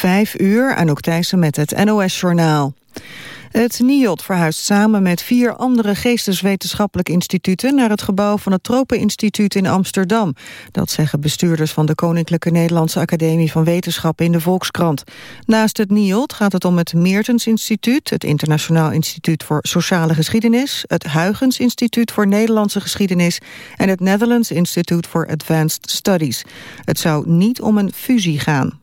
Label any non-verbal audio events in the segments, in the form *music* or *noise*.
Vijf uur, Anouk Thijssen met het NOS-journaal. Het NIOD verhuist samen met vier andere geesteswetenschappelijk instituten... naar het gebouw van het Tropeninstituut in Amsterdam. Dat zeggen bestuurders van de Koninklijke Nederlandse Academie van Wetenschappen in de Volkskrant. Naast het NIOD gaat het om het Meertens Instituut... het Internationaal Instituut voor Sociale Geschiedenis... het Huygens Instituut voor Nederlandse Geschiedenis... en het Netherlands Institute for Advanced Studies. Het zou niet om een fusie gaan.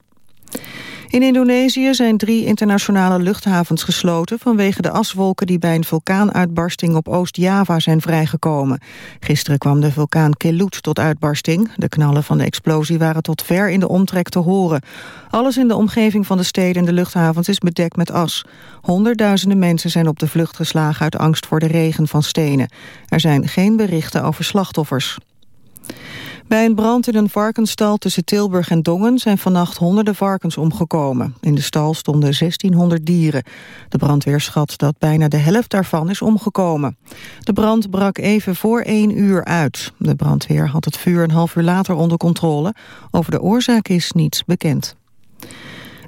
In Indonesië zijn drie internationale luchthavens gesloten... vanwege de aswolken die bij een vulkaanuitbarsting op Oost-Java zijn vrijgekomen. Gisteren kwam de vulkaan Kelut tot uitbarsting. De knallen van de explosie waren tot ver in de omtrek te horen. Alles in de omgeving van de steden en de luchthavens is bedekt met as. Honderdduizenden mensen zijn op de vlucht geslagen uit angst voor de regen van stenen. Er zijn geen berichten over slachtoffers. Bij een brand in een varkensstal tussen Tilburg en Dongen zijn vannacht honderden varkens omgekomen. In de stal stonden 1600 dieren. De brandweer schat dat bijna de helft daarvan is omgekomen. De brand brak even voor één uur uit. De brandweer had het vuur een half uur later onder controle. Over de oorzaak is niets bekend.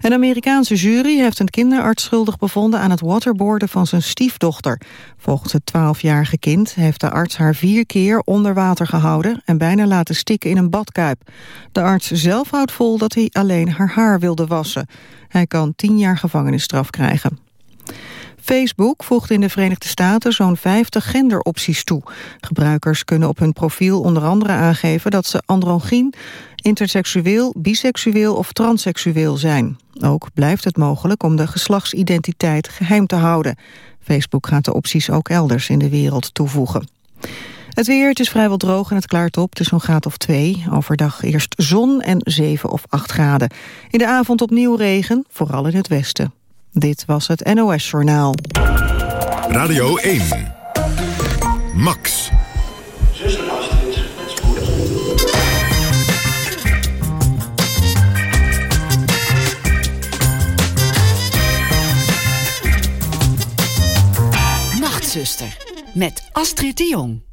Een Amerikaanse jury heeft een kinderarts schuldig bevonden aan het waterboarden van zijn stiefdochter. Volgens het 12-jarige kind heeft de arts haar vier keer onder water gehouden en bijna laten stikken in een badkuip. De arts zelf houdt vol dat hij alleen haar haar wilde wassen. Hij kan tien jaar gevangenisstraf krijgen. Facebook voegt in de Verenigde Staten zo'n 50 genderopties toe. Gebruikers kunnen op hun profiel onder andere aangeven dat ze androgyn, interseksueel, biseksueel of transseksueel zijn. Ook blijft het mogelijk om de geslachtsidentiteit geheim te houden. Facebook gaat de opties ook elders in de wereld toevoegen. Het weer, het is vrijwel droog en het klaart op. Het is zo'n graad of twee. Overdag eerst zon en 7 of 8 graden. In de avond opnieuw regen, vooral in het westen. Dit was het NOS Journaal. Radio 1. Max. Nachtzuster. Met Astrid de Jong.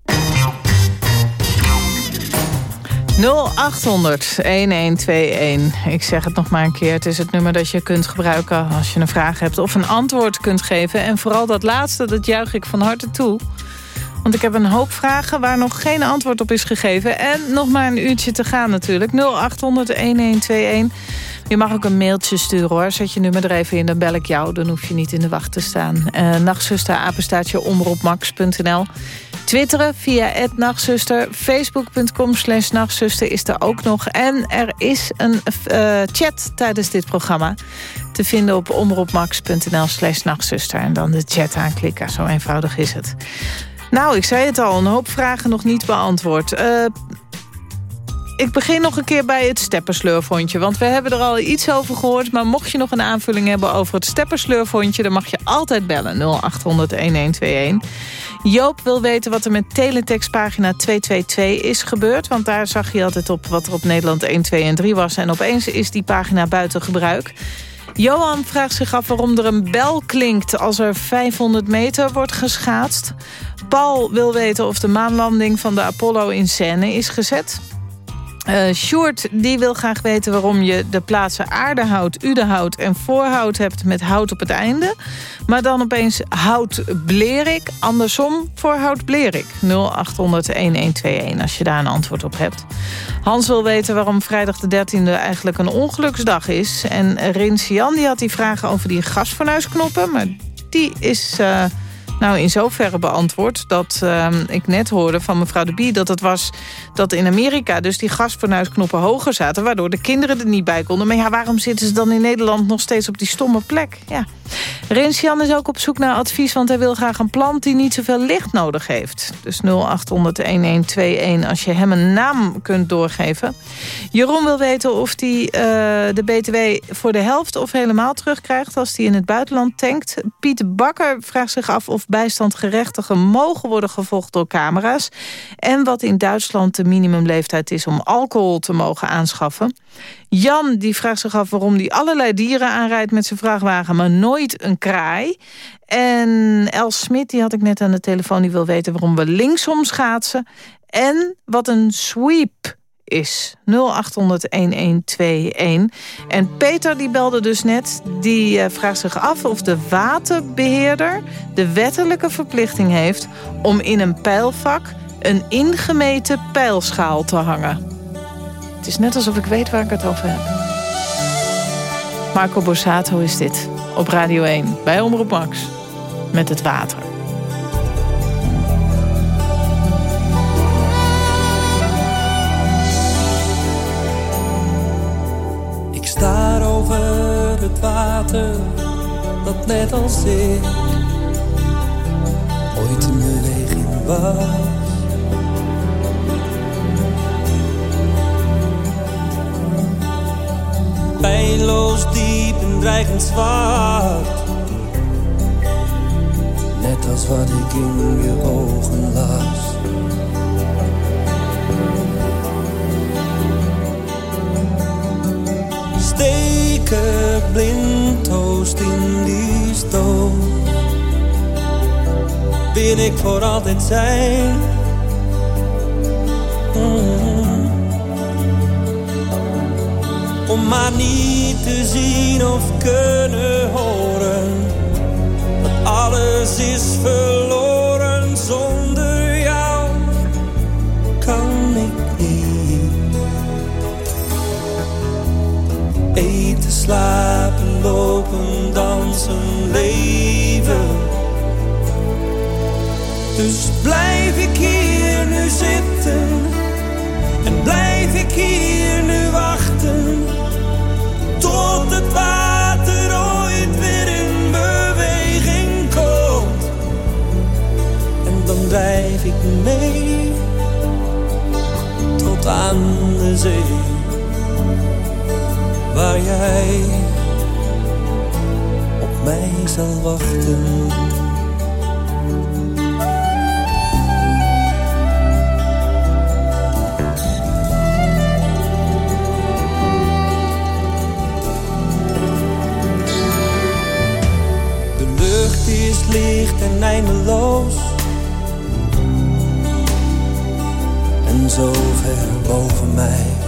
0800 1121. Ik zeg het nog maar een keer. Het is het nummer dat je kunt gebruiken als je een vraag hebt... of een antwoord kunt geven. En vooral dat laatste, dat juich ik van harte toe. Want ik heb een hoop vragen waar nog geen antwoord op is gegeven. En nog maar een uurtje te gaan natuurlijk. 0800 1121. Je mag ook een mailtje sturen hoor. Zet je nummer er even in, dan bel ik jou. Dan hoef je niet in de wacht te staan. Uh, nachtzuster, apenstaatje, omroepmax.nl. Twitteren via @nachtzuster, facebook.com slash nachtzuster is er ook nog. En er is een uh, chat tijdens dit programma te vinden op omroepmax.nl slash nachtzuster. En dan de chat aanklikken, zo eenvoudig is het. Nou, ik zei het al, een hoop vragen nog niet beantwoord. Uh, ik begin nog een keer bij het steppersleurfondje. Want we hebben er al iets over gehoord. Maar mocht je nog een aanvulling hebben over het steppersleurfondje... dan mag je altijd bellen 0800-1121. Joop wil weten wat er met teletextpagina 222 is gebeurd. Want daar zag je altijd op wat er op Nederland 1, 2 en 3 was. En opeens is die pagina buiten gebruik. Johan vraagt zich af waarom er een bel klinkt als er 500 meter wordt geschaatst. Paul wil weten of de maanlanding van de Apollo in scène is gezet. Uh, Sjoerd die wil graag weten waarom je de plaatsen aardehout, udehout en voorhout hebt met hout op het einde. Maar dan opeens hout blerik, andersom voorhout blerik. 0800-1121 als je daar een antwoord op hebt. Hans wil weten waarom vrijdag de 13e eigenlijk een ongeluksdag is. En Rins Jan die had die vragen over die gasfornuisknoppen, maar die is... Uh, nou, in zoverre beantwoord dat uh, ik net hoorde van mevrouw de Bie... dat het was dat in Amerika dus die gasfornuisknoppen hoger zaten... waardoor de kinderen er niet bij konden. Maar ja, waarom zitten ze dan in Nederland nog steeds op die stomme plek? Ja. Rensjan is ook op zoek naar advies... want hij wil graag een plant die niet zoveel licht nodig heeft. Dus 0800-1121 als je hem een naam kunt doorgeven. Jeroen wil weten of hij uh, de BTW voor de helft of helemaal terugkrijgt... als hij in het buitenland tankt. Piet Bakker vraagt zich af of bijstandgerechtigen mogen worden gevolgd door camera's. En wat in Duitsland de minimumleeftijd is om alcohol te mogen aanschaffen. Jan die vraagt zich af waarom hij allerlei dieren aanrijdt met zijn vrachtwagen... maar nooit een kraai. En Els Smit, die had ik net aan de telefoon, die wil weten waarom we linksom schaatsen. En wat een sweep is 0800-1121. En Peter die belde dus net, die uh, vraagt zich af of de waterbeheerder de wettelijke verplichting heeft om in een pijlvak een ingemeten pijlschaal te hangen. Het is net alsof ik weet waar ik het over heb. Marco Borsato is dit, op Radio 1, bij Omroep Max, met het water. Het water, dat net als ik ooit in beweging was. pijnloos diep en dreigend zwart. Net als wat ik in je ogen las. Steken blindtoast in die stoof. Wil ik voor altijd zijn. om maar niet te zien of kunnen horen. Dat alles is verloren slapen, lopen, dansen, leven. Dus blijf ik hier nu zitten en blijf ik hier nu wachten tot het water ooit weer in beweging komt. En dan drijf ik mee tot aan de zee, waar jij op mij zal wachten. licht en eindeloos. En zo ver boven mij.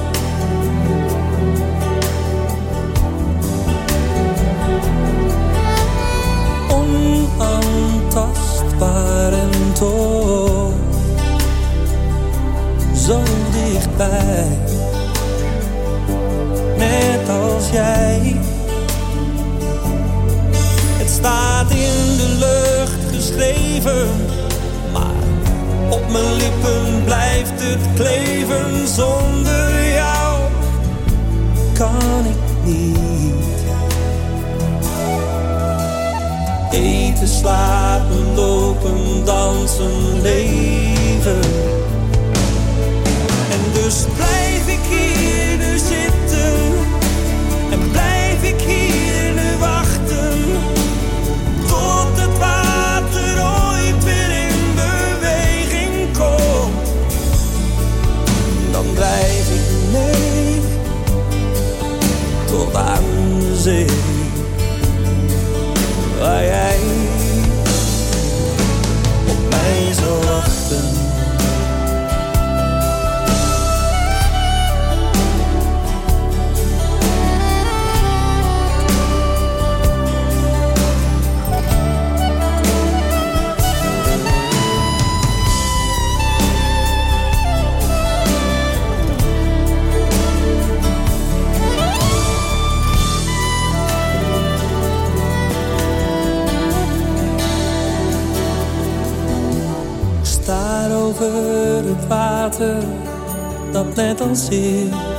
Dat net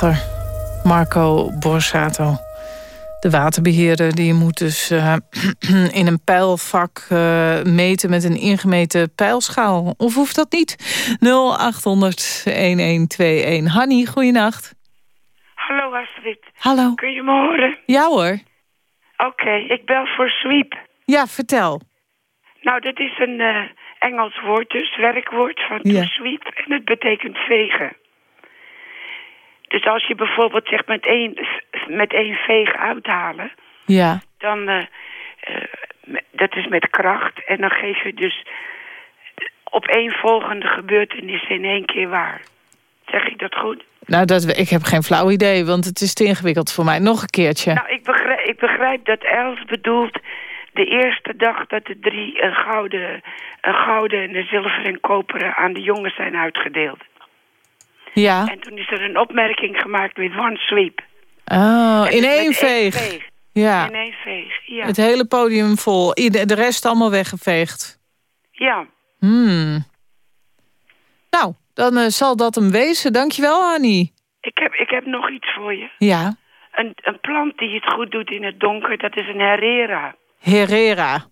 water. Marco Borsato. De waterbeheerder die moet dus uh, *clears throat* in een pijlvak uh, meten met een ingemeten pijlschaal. Of hoeft dat niet? 0800-1121. Hanny, goeienacht. Hallo Astrid. Hallo. Kun je me horen? Ja hoor. Oké, ik bel voor sweep. Ja, vertel. Nou, dat is een uh, Engels woord dus, werkwoord van to Ja. sweep. En het betekent vegen. Dus als je bijvoorbeeld zegt met één, met één veeg uithalen... Ja. dan, eh, eh, dat is met kracht. En dan geef je dus opeenvolgende gebeurtenissen in één keer waar. Zeg ik dat goed? Nou, dat, ik heb geen flauw idee, want het is te ingewikkeld voor mij. Nog een keertje. Nou, ik begrijp, ik begrijp dat Els bedoelt de eerste dag dat de drie een gouden, een gouden en een zilveren en koperen aan de jongens zijn uitgedeeld. Ja. En toen is er een opmerking gemaakt met one sweep. Oh, En in dus één veeg. Ja. In één veeg, ja. Het hele podium vol. De rest allemaal weggeveegd. Ja, Hmm. Nou, dan eh, zal dat hem wezen. Dankjewel, Annie. ik heb, ik heb nog iets voor je. Ja. Een, een plant die het goed doet in het donker, dat is een herrera. Herrera.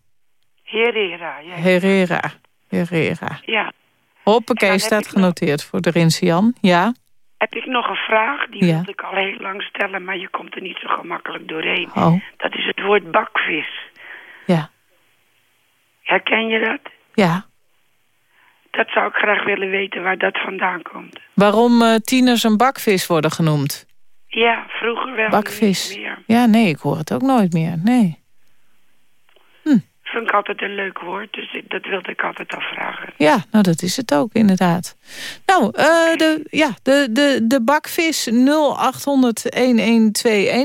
Herrera, ja. Herrera. Herrera. ja. Hoppakee, staat nog- genoteerd voor de Rinsian. Ja. Heb ik nog een vraag, die Ja. wilde ik al heel lang stellen, maar je komt er niet zo gemakkelijk doorheen. Oh. Dat is het woord bakvis. Ja. Herken je dat? Ja. Dat zou ik graag willen weten waar dat vandaan komt. Waarom eh, tieners een bakvis worden genoemd? Ja, vroeger wel. Bakvis. Ja, nee, ik hoor het ook nooit meer. Nee. Vind ik altijd een leuk woord, dus dat wilde ik altijd al vragen. Ja, nou dat is het ook, inderdaad. Nou, eh, de, ja, de, de, de bakvis 0800-1121.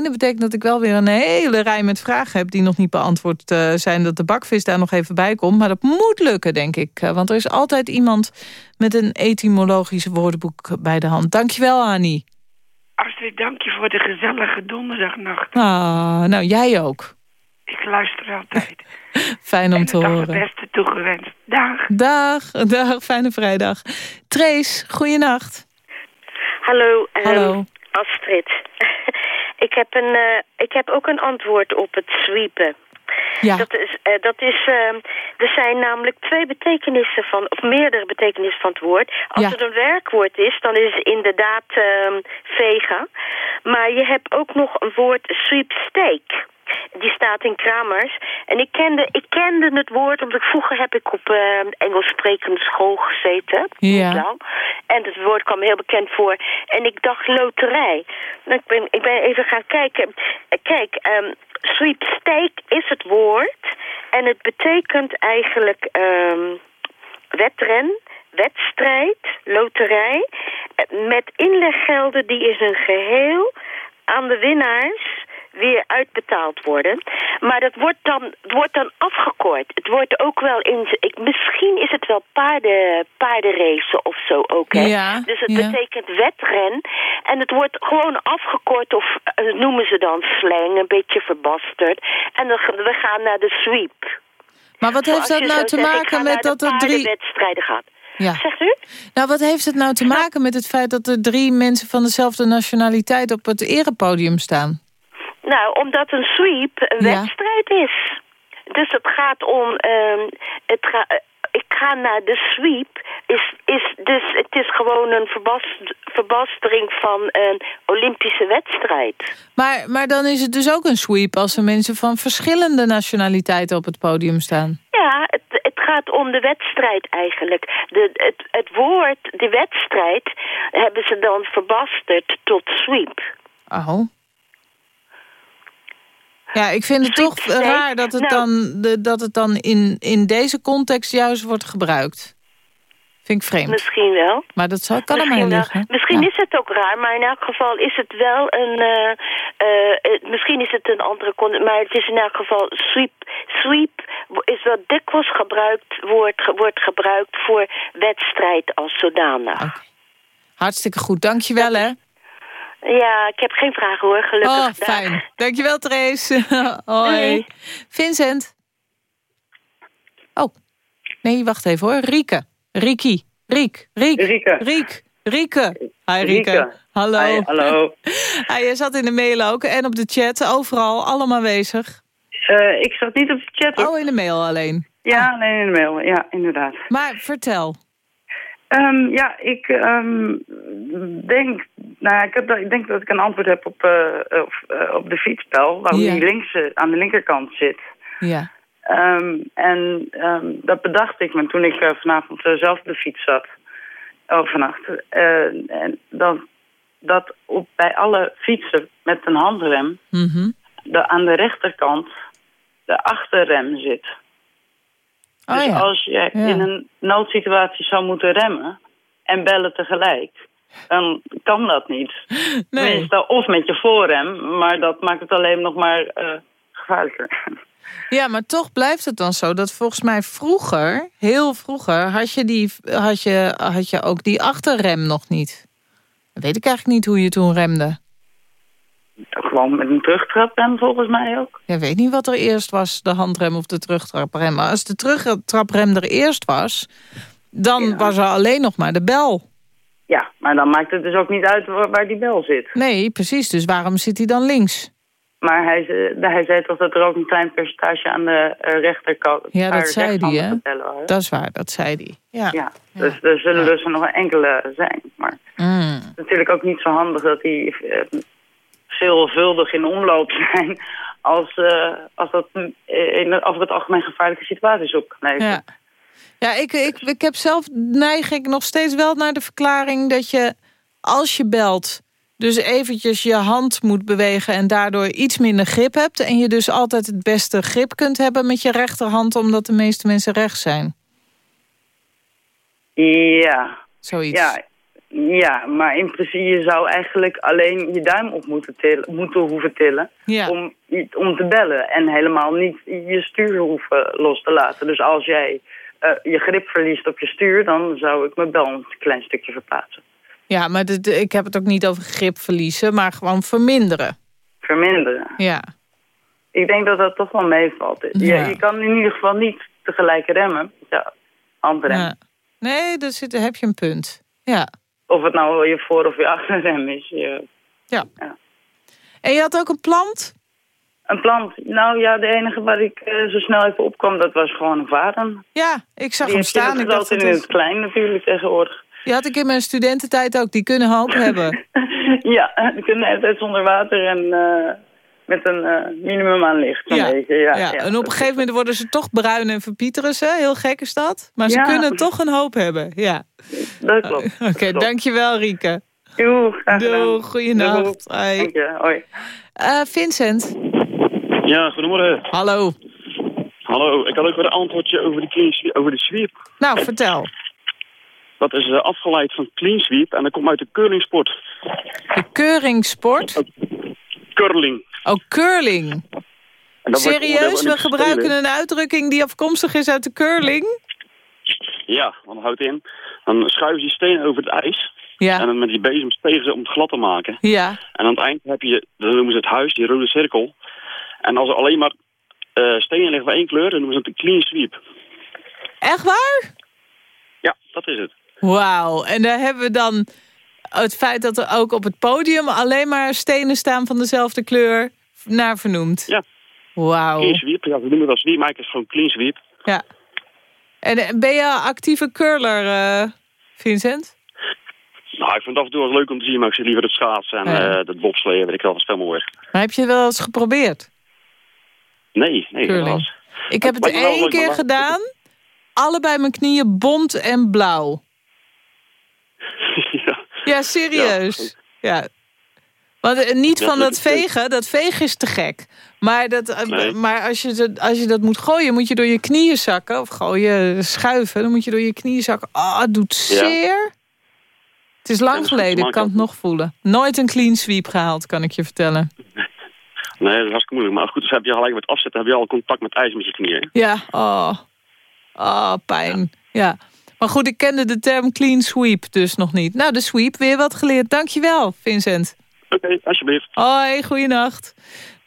Dat betekent dat ik wel weer een hele rij met vragen heb... die nog niet beantwoord eh, zijn. Dat de bakvis daar nog even bij komt. Maar dat moet lukken, denk ik. Eh, Want er is altijd iemand met een etymologisch woordenboek bij de hand. Dankjewel, Annie. Astrid, dank je voor de gezellige donderdagnacht. Ah, nou, jij ook. Ik luister altijd. *laughs* Fijn om en te dag het horen. beste toegewenst. Dag. Dag, *laughs* dag, fijne vrijdag. Trace, goeienacht. Hallo, ehm, Hallo. Astrid. *laughs* ik, heb een, eh, ik heb ook een antwoord op het sweepen. Ja, Dat is, eh, dat is, ehm, er zijn namelijk twee betekenissen van, of meerdere betekenissen van het woord. Als Ja. het een werkwoord is, dan is het inderdaad ehm, vega. Maar je hebt ook nog een woord sweepstake. Die staat in Kramers. En ik kende, ik kende het woord, omdat ik vroeger heb ik op uh, Engels sprekende school gezeten. Ja. En het woord kwam heel bekend voor. En ik dacht loterij. Nou, ik, ben, ik ben even gaan kijken. Eh, Kijk, ehm sweepstake is het woord. En het betekent eigenlijk ehm wedren, wedstrijd, loterij. eh, Met inleggelden die in zijn geheel aan de winnaars weer uitbetaald worden. Maar dat wordt dan, wordt dan afgekort. Het wordt ook wel in... Ik, misschien is het wel paarden, paardenracen of zo ook, hè? Ja, dus het ja. betekent wedren. En het wordt gewoon afgekort of eh, noemen ze dan slang, een beetje verbasterd. En dan, we gaan naar de sweep. maar wat heeft dat nou te maken met dat er drie... paardenwedstrijden gaat. Ja. Zegt u? Nou, wat heeft het nou te maken met het feit dat er drie mensen van dezelfde nationaliteit op het erepodium staan? Nou, omdat een sweep een Ja. wedstrijd is. Dus het gaat om... ehm, het ga, eh, ik ga naar de sweep. Is, is, dus het is gewoon een verbast, verbastering van een Olympische wedstrijd. Maar, maar dan is het dus ook een sweep als er mensen van verschillende nationaliteiten op het podium staan. Ja, het, het gaat om de wedstrijd eigenlijk. De, het, het woord, de wedstrijd, hebben ze dan verbasterd tot sweep. Oh. Ja, ik vind het toch raar dat het Nou. dan, de, dat het dan in, in deze context juist wordt gebruikt. Vind ik vreemd. Misschien wel. Maar dat zal, kan Misschien, wel. liggen. misschien Ja. is het ook raar, maar in elk geval is het wel een... eh, eh, eh, misschien is het een andere context, maar het is in elk geval sweep. Sweep is wel dikwijls gebruikt, wordt, wordt gebruikt voor wedstrijd als zodanig. Hartstikke goed, dankjewel hè. Ja, ik heb geen vragen hoor, gelukkig. Oh, Dag. fijn. Dankjewel, Trace. *laughs* Hoi. Vincent. Oh, nee, wacht even hoor. Rieke. Riki. Riek. Riek. Rieke. Riek. Rieke. Hi, Rieke. Rieke. Hallo. Hi, hallo. *laughs* Hij je zat in de mail ook en op de chat, overal, allemaal aanwezig. Eh, ik zat niet op de chat. hoor. Oh, in de mail alleen. Ja, nee, in de mail. Ja, inderdaad. Maar vertel. Ehm, ja, ik ehm, denk, nou, ik, heb, dat- ik denk dat ik een antwoord heb op, eh, op, eh, op de fietsbel, waarom Ja. die links eh, aan de linkerkant zit. Ja. Ehm, en dat bedacht ik me toen ik eh, vanavond eh, zelf op de fiets zat. Oh, vannacht. Eh, en dan, dat op, bij alle fietsen met een handrem Mhm. de, aan de rechterkant de achterrem zit. Oh dus ja. als je Ja. in een noodsituatie zou moeten remmen en bellen tegelijk, dan kan dat niet. *laughs* Nee. Of met je voorrem, maar dat maakt het alleen nog maar eh, gevaarlijker. *laughs* Ja, maar toch blijft het dan zo dat volgens mij vroeger, heel vroeger, had je, die, had je, had je ook die achterrem nog niet. Dat weet ik eigenlijk niet hoe je toen remde. Gewoon met een terugtraprem volgens mij ook. Ik weet niet wat er eerst was, de handrem of de terugtraprem. Maar als de terugtraprem er eerst was, dan Ja. was er alleen nog maar de bel. Ja, maar dan maakt het dus ook niet uit waar, die bel zit. Nee, precies. Dus waarom zit hij dan links? Maar hij, hij zei toch dat er ook een klein percentage aan de eh, rechterkant... Ja, dat zei hij, hè? Dat is waar, dat zei hij. Ja. Ja, dus er zullen dus nog wel enkele zijn. Maar Mm. het is natuurlijk ook niet zo handig dat die eh, veelvuldig in omloop *laughs* zijn... als, eh, als dat eh, in over het algemeen gevaarlijke situaties op kan leveren. Ja, ja ik, ik, ik heb zelf neig ik nog steeds wel naar de verklaring dat je als je belt, dus eventjes je hand moet bewegen en daardoor iets minder grip hebt. En je dus altijd het beste grip kunt hebben met je rechterhand, omdat de meeste mensen rechts zijn. Ja, Zoiets. ja, ja, maar in principe je zou eigenlijk alleen je duim op moeten, tillen, moeten hoeven tillen... Ja. Om, om te bellen en helemaal niet je stuur hoeven los te laten. Dus als jij eh, je grip verliest op je stuur... dan zou ik mijn bel een klein stukje verplaatsen. Ja, maar dit- ik heb het ook niet over grip verliezen, maar gewoon verminderen. Verminderen. Ja. Ik denk dat dat toch wel meevalt. Je, Ja. je kan in ieder geval niet tegelijk remmen. Ja, handrem. ja. Nee, daar heb je een punt. Ja. Of het nou je voor- of je achterrem is. Je- ja. Ja. En je had ook een plant? Een plant. Nou ja, de enige waar ik eh, zo snel even opkwam, dat was gewoon een varen. Ja, ik zag Die hem staan. en het in het klein natuurlijk tegenwoordig. Die had ik in mijn studententijd ook. Die kunnen hoop *laughs* hebben. ja, die kunnen de hele tijd zonder water en eh, met een eh, minimum aan licht. Ja, beetje. Ja, ja. ja, en op een gegeven moment worden ze toch bruin en verpieteren ze. Heel gek is dat. Maar ze Ja. kunnen toch een hoop hebben. Ja. Dat klopt. *laughs* Oké, dankjewel Rieke. Graag gedaan. Doei, goeienacht. Hoi. Dank je, hoi. Eh, Vincent. Ja, goedemorgen. Hallo. Hallo, ik had ook weer een antwoordje over de, clean sweep, over de sweep. Nou, vertel. Dat is eh, afgeleid van clean sweep en dat komt uit de curlingsport. De keuringssport. Curling. Oh, curling. Serieus? We gebruiken spelen. een uitdrukking die afkomstig is uit de curling? Ja, want dat houdt in. Dan schuiven ze die stenen over het ijs. Ja. En dan met die bezem spegen ze om het glad te maken. Ja. En aan het eind heb je, dat noemen ze het huis, die rode cirkel. En als er alleen maar eh, stenen liggen van één kleur, dan noemen ze het een clean sweep. Echt waar? Ja, dat is het. Wauw. En daar hebben we dan het feit dat er ook op het podium alleen maar stenen staan van dezelfde kleur naar vernoemd. Ja. Wauw. Clean sweep, ja, we noemen wel sweep, maar het is gewoon clean sweep. Ja. En eh, ben je actieve curler, eh, Vincent? Nou, ik vind het af en toe wel leuk om te zien, maar ik zie liever het schaatsen en Ja. eh het bobsleeën, weet ik wel, dat is veel mooier. Maar heb je het wel eens geprobeerd? Nee, nee, helaas. Ik heb het één maar keer gedaan. Allebei mijn knieën bont en blauw. *laughs* ja. Serieus. Ja. Want eh, niet van dat is- vegen, dat vegen is te gek. Maar, dat, eh, Nee. maar als, je dat, als je dat moet gooien, moet je door je knieën zakken. Of gooien, schuiven, dan moet je door je knieën zakken. Ah, het doet zeer. Het is lang is geleden, ik kan het nog voelen. Nooit een clean sweep gehaald, kan ik je vertellen. *laughs* Nee, dat is hartstikke moeilijk. Maar goed, dus heb je gelijk met afzetten, heb je al contact met ijs met je knieën. Ja, oh. Oh, pijn. Ja. Maar goed, ik kende de term clean sweep dus nog niet. Nou, de sweep, weer wat geleerd. Dankjewel, Vincent. Oké, alsjeblieft. Hoi, goeienacht.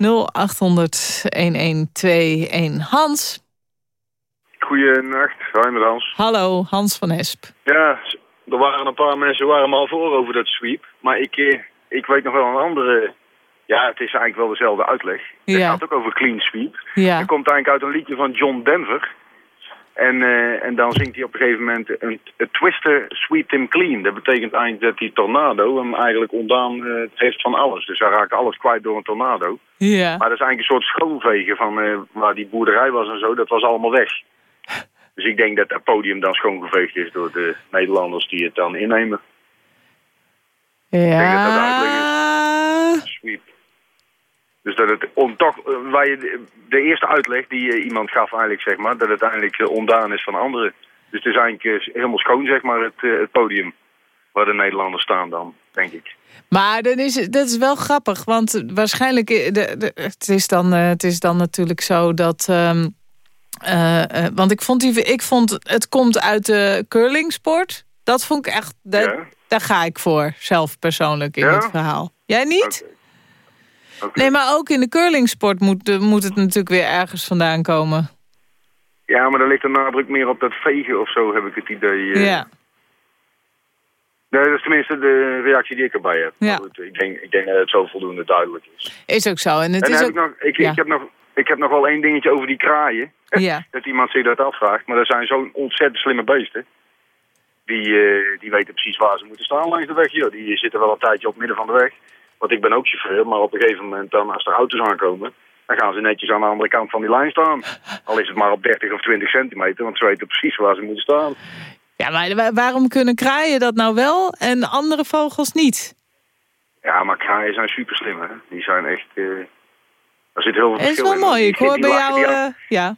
0800-1121. Hans. Goeienacht, hoi met Hans. Hallo, Hans van Esp. Ja, er waren een paar mensen waren me al voor over dat sweep. Maar ik, eh, ik weet nog wel een andere... Ja, het is eigenlijk wel dezelfde uitleg. Het Ja. gaat ook over clean sweep. Ja. Het komt eigenlijk uit een liedje van John Denver. En, eh, en dan zingt hij op een gegeven moment... Een, een twister sweep him clean. Dat betekent eigenlijk dat die tornado hem eigenlijk ontdaan eh, heeft van alles. Dus hij raakt alles kwijt door een tornado. Ja. Maar dat is eigenlijk een soort schoonvegen van eh, waar die boerderij was en zo. Dat was allemaal weg. Dus ik denk dat het podium dan schoongeveegd is door de Nederlanders die het dan innemen. Ja. Sweep. Dus dat het on, toch, eh, waar je de, eerste uitleg die eh, iemand gaf eigenlijk, zeg maar, dat het eigenlijk eh, ontdaan is van anderen. Dus het is eigenlijk helemaal schoon, zeg maar, het, het podium waar de Nederlanders staan dan, denk ik. Maar dan is, dat is wel grappig, want waarschijnlijk... De, de, het, is dan, het is dan natuurlijk zo dat... ehm, eh, eh, want ik vond, die, ik vond het komt uit de curlingsport. Dat vond ik echt... dat- Ja. Daar ga ik voor, zelf persoonlijk, in Ja? het verhaal. Jij niet? Nee, maar ook in de curlingsport moet, moet het natuurlijk weer ergens vandaan komen. Ja, maar dan ligt de nadruk meer op dat vegen of zo, heb ik het idee. eh. Ja. Nee, dat is tenminste de reactie die ik erbij heb. Ja. Goed, ik, denk, ik denk dat het zo voldoende duidelijk is. Is ook zo. En het en is dan ook... heb ik, nog, ik, ja. ik, heb nog, ik heb nog wel één dingetje over die kraaien. Ja. *laughs* dat iemand zich dat afvraagt. Maar dat zijn zo'n ontzettend slimme beesten. Die, eh, die weten precies waar ze moeten staan langs de weg. Joh. Die zitten wel een tijdje op het midden van de weg. Want ik ben ook chauffeur, maar op een gegeven moment dan, als er auto's aankomen... dan gaan ze netjes aan de andere kant van die lijn staan. Al is het maar op 30 of 20 centimeter, want ze weten precies waar ze moeten staan. Ja, maar wa- waarom kunnen kraaien dat nou wel en andere vogels niet? Ja, maar kraaien zijn super slim, hè. Die zijn echt... eh er zit heel veel Het is verschil wel in. mooi. Ik hoor bij jou... eh, ja.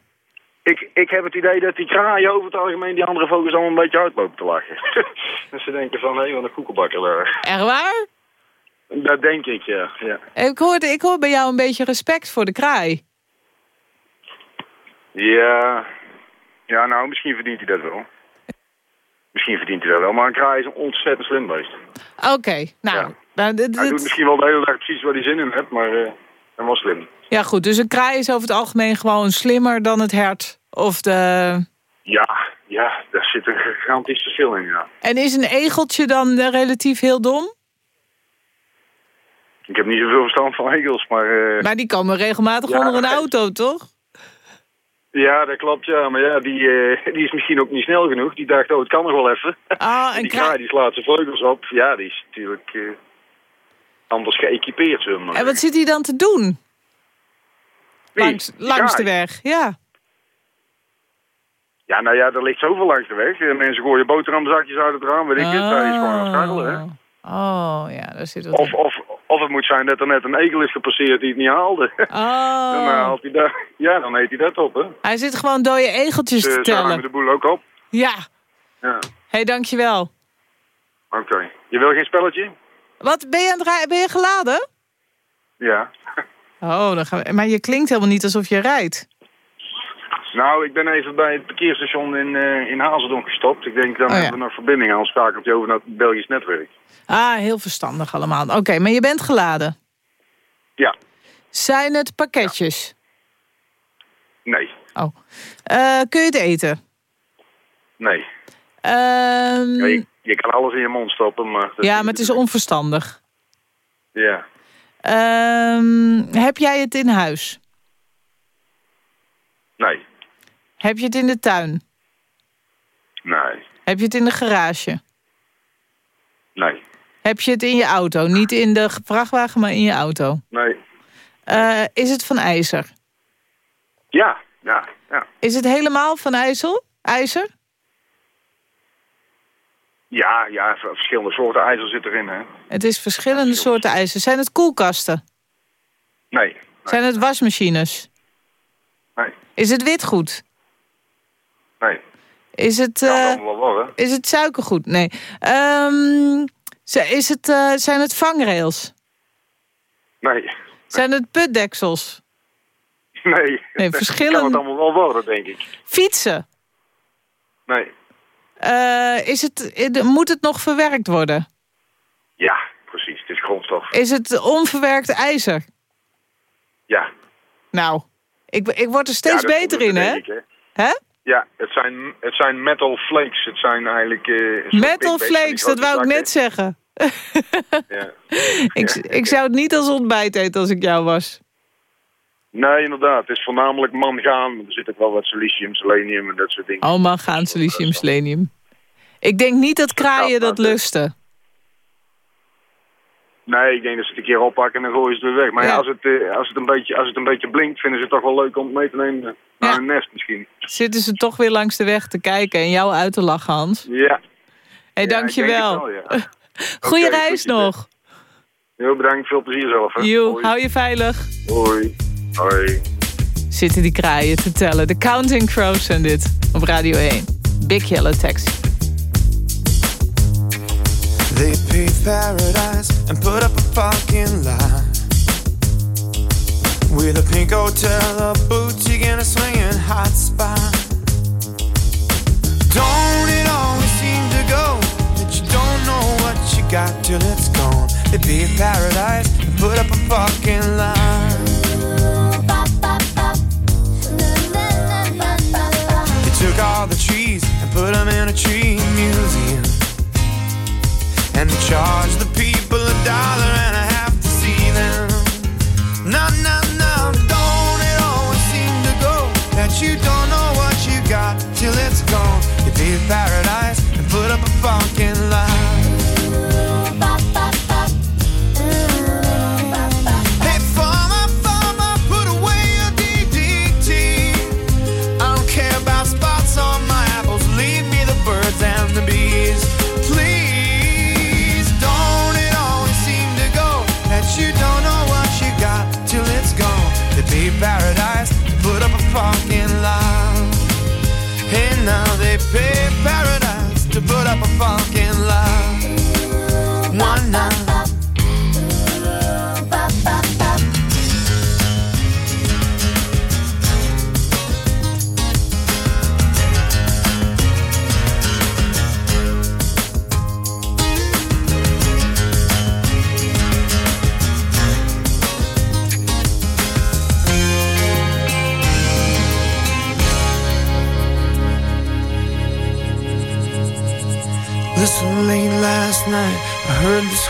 Ik, ik heb het idee dat die kraaien over het algemeen die andere vogels allemaal een beetje uitlopen te lachen. *laughs* dat ze denken van, hé, wat een koekenbakker daar. Echt waar? Dat denk ik, ja. ja. Ik hoor, ik hoor bij jou een beetje respect voor de kraai. Ja, ja, nou, misschien verdient hij dat wel. Misschien verdient hij dat wel, maar een kraai is een ontzettend slim beest. Oké, nou... nou, dit- Hij doet misschien wel de hele dag precies waar hij zin in heeft, maar eh hij was slim. Ja goed, dus een kraai is over het algemeen gewoon slimmer dan het hert. Of de... Ja, ja, daar zit een gigantisch verschil in, ja. En is een egeltje dan eh, relatief heel dom? Ik heb niet zoveel verstand van egels, maar... eh, Maar die komen regelmatig Ja, onder een oké. auto, toch? Ja, dat klopt, ja. Maar ja, die, eh, die is misschien ook niet snel genoeg. Die dacht, oh, het kan nog wel even. Ah, *laughs* en die kraai- die slaat zijn vleugels op. Ja, die is natuurlijk eh, anders geëquipeerd, maar En wat zit hij dan te doen? Wie? Langs, de weg, ja. Ja, nou ja, er ligt zoveel langs de weg. Eh, Mensen gooien boterhamzakjes uit het raam, weet ik het. Hij is gewoon aan het scharrelen, hè. Oh, ja, daar zit wat Of, of, of het moet zijn dat er net een egel is gepasseerd die het niet haalde. *laughs* dan Oh, haalt hij dat. Ja, dan eet hij dat op, hè. hij zit gewoon dode egeltjes Dus, te eh, tellen. de boel ook op. Ja, Ja, hé, hey, dankjewel. oké. Je wil geen spelletje? Wat, ben je, aan het ben je geladen? Ja. *laughs* Oh, dan gaan we... maar je klinkt helemaal niet alsof je rijdt. Nou, ik ben even bij het parkeerstation in, eh in Hazeldonk gestopt. Ik denk, dan Oh, ja. hebben we nog verbinding aan. schakelt hij over naar het Belgisch netwerk. Ah, heel verstandig allemaal. Oké, maar je bent geladen. Ja, Zijn het pakketjes? nee, Oh. Eh, kun je het eten? nee. Ehm, Ja, je, je kan alles in je mond stoppen, maar... ja, maar het is onverstandig. Ja, Ehm, heb jij het in huis? nee, Heb je het in de tuin? nee, Heb je het in de garage? Nee, Heb je het in je auto? Niet in de vrachtwagen, maar in je auto. nee. Eh, is het van ijzer? Ja, ja, ja. Is het helemaal van ijzer? IJzer? Ja, ja, verschillende soorten ijzer zit erin, hè. Het is verschillende soorten ijzer. Zijn het koelkasten? Nee, Zijn het wasmachines? nee, Is het witgoed? nee. Is het, wel worden. is het suikergoed? Nee. Ehm, is het, eh, zijn het vangrails? Nee, Zijn het putdeksels? nee. Nee, *laughs* Dat verschillende- kan het allemaal wel worden, denk ik. Fietsen? Nee. Eh, is het, moet het nog verwerkt worden? Ja, precies. Het is grondstof. Is het onverwerkt ijzer? Ja. Nou, ik, ik word er steeds Ja, beter in, hè? hè. Ja, het zijn, het zijn metal flakes. Het zijn eigenlijk... eh, Metal flakes, dat wou ik net zeggen. Ja. *laughs* Ik, ik zou het niet als ontbijt eten als ik jou was. Nee, inderdaad. Het is voornamelijk mangaan. Er zit ook wel wat silicium, selenium en dat soort dingen. Oh, mangaan, silicium, selenium. Ik denk niet dat kraaien dat lusten. Nee, ik denk dat ze het een keer oppakken en dan gooien ze het weer weg. Maar ja, als, het, eh, als, het een beetje, als het een beetje blinkt, vinden ze het toch wel leuk om het mee te nemen naar Ja. een nest misschien. Zitten ze toch weer langs de weg te kijken en jou uit te lachen, Hans? Ja. Hé, hey, Ja, dankjewel. het wel, ja. *laughs* Goeie reis nog. Heel bedankt, veel plezier zelf. Hè. Joe, hou je veilig. Hoi. Hoi. Zitten die kraaien te tellen. De Counting Crows zijn dit op Radio 1. Big Yellow Taxi. They paved paradise and put up a parking lot with a pink hotel, a boutique, and a swinging hot spot. Don't it always seem to go that you don't know what you got till it's gone? They paved paradise and put up a parking lot. They took all the trees and put them in a tree museum. And they charge the people a dollar and a half to see them. No, no, you don't know what you got till it's gone? You pay paradise and put up a parking lot.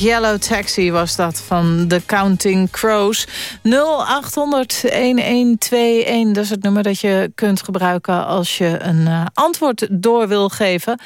Yellow Taxi was dat van The Counting Crows. 0800-1121, dat is het nummer dat je kunt gebruiken... als je een eh, antwoord door wil geven.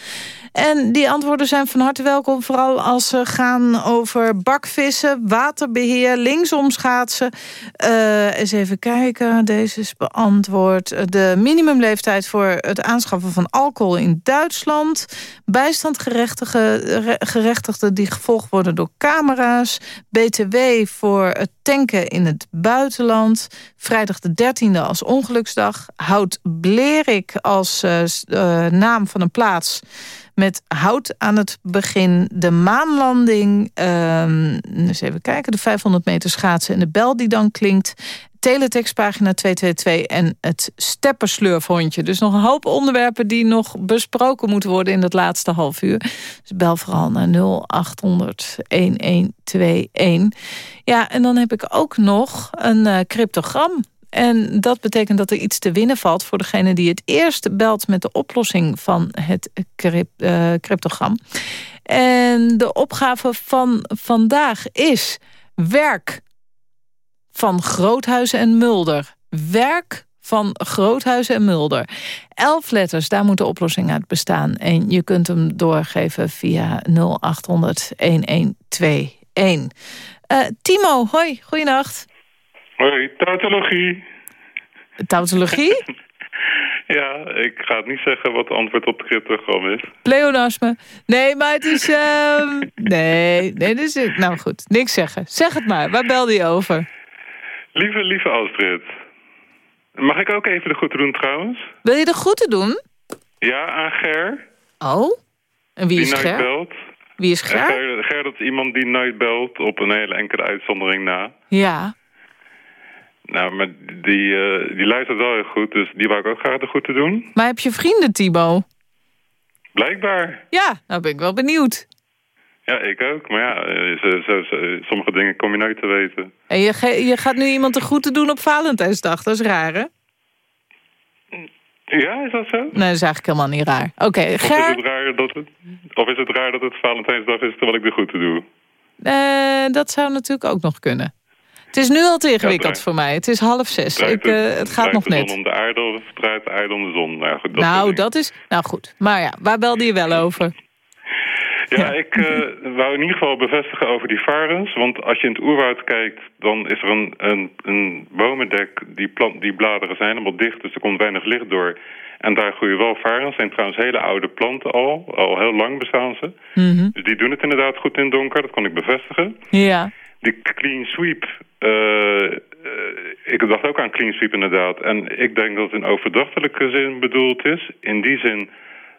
En die antwoorden zijn van harte welkom. Vooral als ze gaan over bakvissen, waterbeheer, linksom schaatsen. Eh, eens even kijken, deze is beantwoord. De minimumleeftijd voor het aanschaffen van alcohol in Duitsland. Bijstandgerechtigden die gevolg worden door camera's. BTW voor het tanken in het buitenland. Vrijdag de 13e als ongeluksdag. Houdt Blerik als eh, eh, naam van een plaats met hout aan het begin. De maanlanding, ehm, eens even kijken, de 500 meter schaatsen en de bel die dan klinkt. Teletextpagina 222 en het stepperslurfhondje. Dus nog een hoop onderwerpen die nog besproken moeten worden in dat laatste half uur. Dus bel vooral naar 0800 1121. Ja, en dan heb ik ook nog een eh, cryptogram. En dat betekent dat er iets te winnen valt voor degene die het eerst belt met de oplossing van het eh, cryptogram. En de opgave van vandaag is werk van Groothuizen en Mulder. Werk van Groothuizen en Mulder. Elf letters, daar moet de oplossing uit bestaan. En je kunt hem doorgeven via 0800 1121. Eh, Timo, hoi, goeienacht. Hoi, tautologie. Tautologie? *laughs* Ja, ik ga het niet zeggen wat het antwoord op het cryptogram is. Pleonasme. Nee, maar het is... ehm, *laughs* nee, nee, dus, nou goed, niks zeggen. Zeg het maar, waar belde je over? Lieve, lieve Astrid. Mag ik ook even de groeten doen trouwens? Wil je de groeten doen? Ja, aan Ger. Oh? En wie die is nooit Ger? belt. Wie is Ger? Ger, Ger, dat is iemand die nooit belt op een hele enkele uitzondering na. Ja. Nou, maar die, eh, die luistert wel heel goed, dus die wou ik ook graag de groeten doen. Maar heb je vrienden, Timo? Blijkbaar. Ja, nou ben ik wel benieuwd. Ja, ik ook. Maar ja, eh, zo- zo- zo- sommige dingen kom je nooit te weten. En je, je gaat nu iemand de groeten doen op Valentijnsdag. Dat is raar, hè? Ja, is dat zo? Nee, dat is eigenlijk helemaal niet raar. Oké, Of is, het raar dat het, of is het raar dat het Valentijnsdag is terwijl ik de groeten doe? eh, dat zou natuurlijk ook nog kunnen. Het is nu al te ingewikkeld voor mij. Het is half zes. Draait Ik, eh, het gaat draait nog de zon net. om de aarde of draait de aarde om de zon? Nou, goed, dat nou, dat is... Nou goed. Maar ja, waar belde je wel over? Ja, ik eh, wou in ieder geval bevestigen over die varens. Want als je in het oerwoud kijkt, dan is er een, een, een bomendek. Die, plant, die bladeren zijn helemaal dicht, dus er komt weinig licht door. En daar groeien wel varens. Zijn trouwens hele oude planten al. Al heel lang bestaan ze. Mhm. Dus die doen het inderdaad goed in het donker. Dat kon ik bevestigen. Ja. Die clean sweep. eh, eh, ik dacht ook aan clean sweep inderdaad. En ik denk dat het in overdrachtelijke zin bedoeld is. In die zin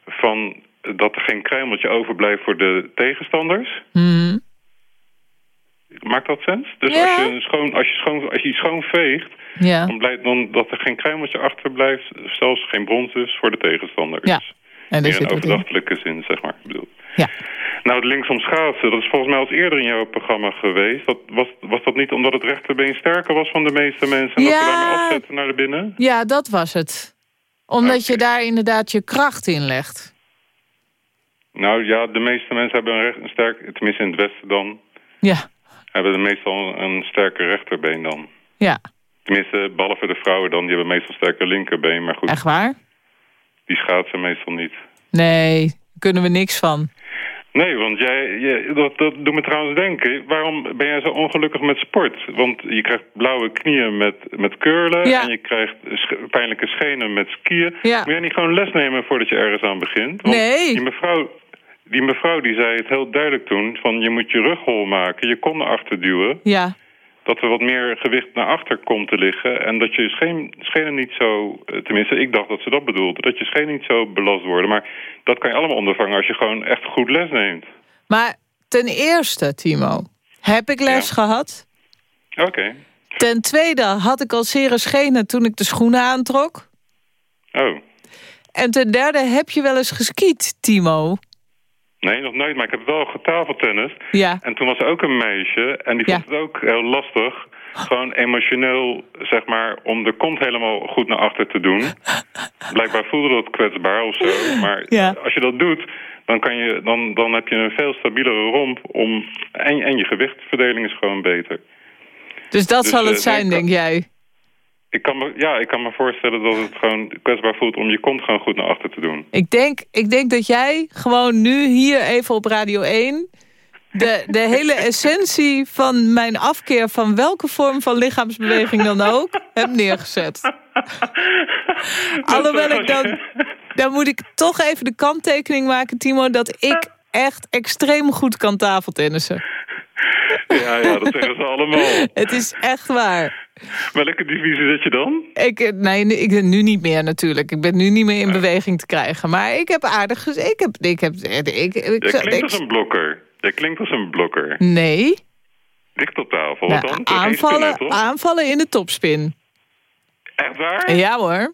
van dat er geen kruimeltje overblijft voor de tegenstanders. Mhm. Maakt dat sens? Dus als, je schoon, als, je schoon, als je schoon veegt, dan, blijft, dan dat er geen kruimeltje achterblijft, zelfs geen brons is voor de tegenstanders. Ja. En Meer zit in overdrachtelijke zin, zeg maar. Bedoel. Ja. Nou, het linksom schaatsen, dat is volgens mij al eerder in jouw programma geweest. Dat, was, was dat niet omdat het rechterbeen sterker was van de meeste mensen... en dat ze daarmee afzetten naar de binnen? Ja, dat was het. Omdat je daar inderdaad je kracht in legt. Nou ja, de meeste mensen hebben een, recht, een sterk... tenminste in het westen dan... Ja. hebben de meestal een sterker rechterbeen dan. Ja. Tenminste, behalve de vrouwen dan, die hebben meestal sterker linkerbeen. Maar goed, Echt waar? die schaatsen meestal niet. Nee, kunnen we niks van. Nee, want jij, jij- dat, dat doet me trouwens denken. Waarom ben jij zo ongelukkig met sport? Want je krijgt blauwe knieën met, met curlen... Ja. en je krijgt sch- pijnlijke schenen met skiën. Ja. Moet jij niet gewoon les nemen voordat je ergens aan begint? Want Nee. Die mevrouw, die mevrouw die zei het heel duidelijk toen... van je moet je rug hol maken, je kon naar achter duwen... Ja. Dat er wat meer gewicht naar achter komt te liggen... en dat je scheen, schenen niet zo... eh, tenminste, ik dacht dat ze dat bedoelde... dat je schenen niet zo belast worden. Maar dat kan je allemaal ondervangen als je gewoon echt goed les neemt. Maar ten eerste, Timo, heb ik les gehad. Oké. Ten tweede had ik al zere schenen toen ik de schoenen aantrok. Oh. En ten derde heb je wel eens geskiet, Timo. Nee, nog nooit, maar ik heb wel getafeltennis. Ja. En toen was er ook een meisje en die Ja. vond het ook heel lastig... gewoon emotioneel, zeg maar, om de kont helemaal goed naar achter te doen. Blijkbaar voelde dat kwetsbaar of zo. Maar Ja. als je dat doet, dan, kan je, dan, dan heb je een veel stabielere romp... Om, en, en je gewichtverdeling is gewoon beter. Dus dat Dus, zal het eh, zijn, nee, denk jij. Ik kan me, ja, ik kan me voorstellen dat het gewoon kwetsbaar voelt... om je kont gewoon goed naar achter te doen. Ik denk, ik denk dat jij gewoon nu hier even op Radio 1... De, de hele *laughs* essentie van mijn afkeer van welke vorm van lichaamsbeweging dan ook... heb neergezet. *laughs* Alhoewel ik dan... Dan moet ik toch even de kanttekening maken, Timo... dat ik echt extreem goed kan tafeltennissen. *laughs* Ja, ja, dat zeggen ze allemaal. Het is echt waar. Welke divisie zit je dan? Ik, eh, nee, ik, nu niet meer natuurlijk. Ik ben nu niet meer in beweging te krijgen. Maar ik heb aardig... ges- Ik heb... Ik heb ik, ik, ik, Jij klinkt als een blokker. Jij klinkt als een blokker. nee. Dicht op tafel. Nou, Wat dan? Aanvallen, aanvallen in de topspin. Echt waar? Ja hoor,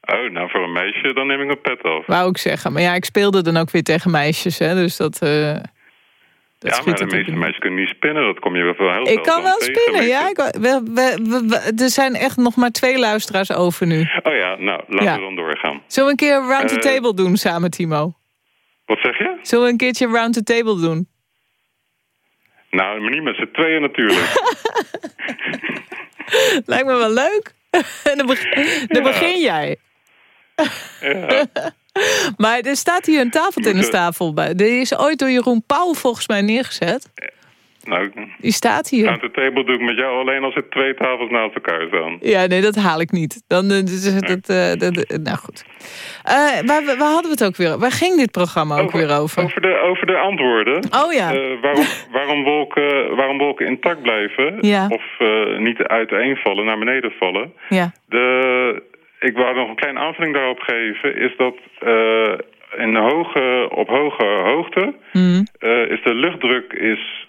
Oh, nou voor een meisje, dan neem ik een pet af. wou ik zeggen. Maar ja, ik speelde dan ook weer tegen meisjes. Hè, dus dat, eh, dat ja, maar de meeste meisjes kunnen niet spinnen. Dat kom je wel heel Ik kan wel tegen, spinnen, ja. Ik, we, we, we- er zijn echt nog maar twee luisteraars over nu. Oh ja, nou, laten Ja. we dan doorgaan. Zullen we een keer round the Eh, table doen samen, Timo? Wat zeg je? Zullen we een keertje round the table doen? Nou, maar niet met z'n tweeën natuurlijk. *laughs* Lijkt me wel leuk. En *laughs* dan, beg- dan Ja. begin jij. ja. Maar er staat hier een tafeltennistafel bij. Die is ooit door Jeroen Pauw volgens mij neergezet. Nou, Die staat hier. aan de table doe ik met jou alleen als er twee tafels naast elkaar staan. Ja, nee, dat haal ik niet. Dan, eh, dus het, eh, dat, eh, nou goed. Waar, waar hadden we het ook weer? Waar ging dit programma ook weer over? Over de, over de antwoorden. Oh ja. Waarom, waarom, wolken, waarom wolken intact blijven Ja. of niet uiteenvallen, naar beneden vallen. Ja. De, ik wou nog een kleine aanvulling daarop geven. Is dat eh, in hoge, op hoge hoogte Mhm. eh, is de luchtdruk is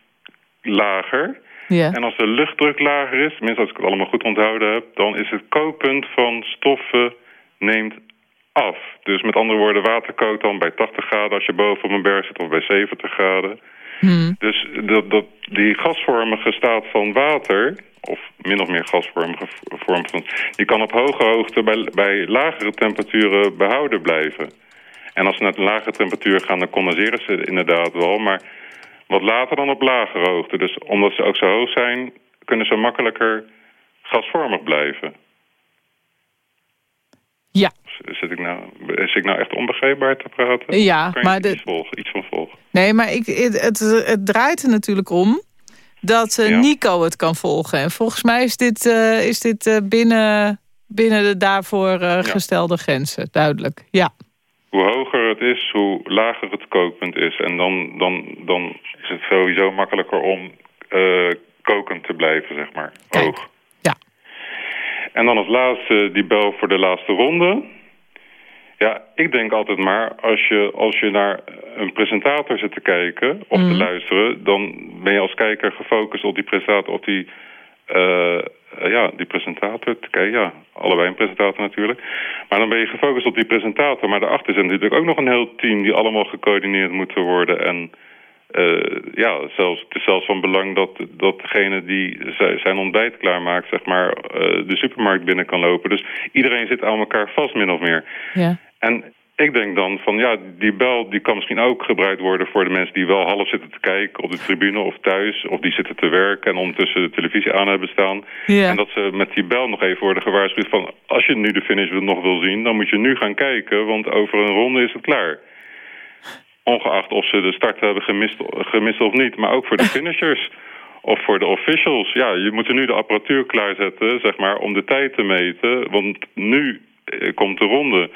lager. Ja. En als de luchtdruk lager is, tenminste als ik het allemaal goed onthouden heb... dan is het kookpunt van stoffen neemt af. Dus met andere woorden, water kookt dan bij 80 graden... als je boven op een berg zit of bij 70 graden. Mhm. Dus dat, dat, die gasvormige staat van water... of min of meer gasvormige vorm van... die kan op hoge hoogte bij, bij lagere temperaturen behouden blijven. En als ze naar een lagere temperatuur gaan, dan condenseren ze inderdaad wel... maar wat later dan op lagere hoogte. Dus omdat ze ook zo hoog zijn, kunnen ze makkelijker gasvormig blijven. Ja. Zit ik nou, is ik nou echt onbegrijpbaar te praten? Ja, maar de- iets, volgen, iets van volgen? Nee, maar ik, het, het, het draait er natuurlijk om dat eh, Ja. Nico het kan volgen. En volgens mij is dit, eh, is dit eh, binnen, binnen de daarvoor gestelde grenzen. Duidelijk, ja. Hoe hoger het is, hoe lager het kookpunt is. En dan, dan, dan is het sowieso makkelijker om kokend te blijven, zeg maar. Hoog. Ja. En dan als laatste die bel voor de laatste ronde. Ja, ik denk altijd maar, als je, als je naar een presentator zit te kijken of te luisteren... dan ben je als kijker gefocust op die presentator, op die, eh, ja, die presentator kijken. Ja, allebei een presentator natuurlijk. Maar dan ben je gefocust op die presentator. Maar daarachter zit natuurlijk ook nog een heel team die allemaal gecoördineerd moeten worden. En eh, ja, zelfs, het is zelfs van belang dat, dat degene die zi- zijn ontbijt klaarmaakt, zeg maar, eh, de supermarkt binnen kan lopen. Dus iedereen zit aan elkaar vast, min of meer. ja. En ik denk dan van ja, die bel die kan misschien ook gebruikt worden voor de mensen die wel half zitten te kijken op de tribune of thuis. Of die zitten te werken en ondertussen de televisie aan hebben staan. En dat ze met die bel nog even worden gewaarschuwd van als je nu de finish nog wil zien, dan moet je nu gaan kijken, want over een ronde is het klaar. Ongeacht of ze de start hebben gemist, gemist of niet, maar ook voor de *laughs* finishers. Of voor de officials. Ja, je moet er nu de apparatuur klaarzetten, zeg maar, om de tijd te meten. Want nu eh, komt de ronde.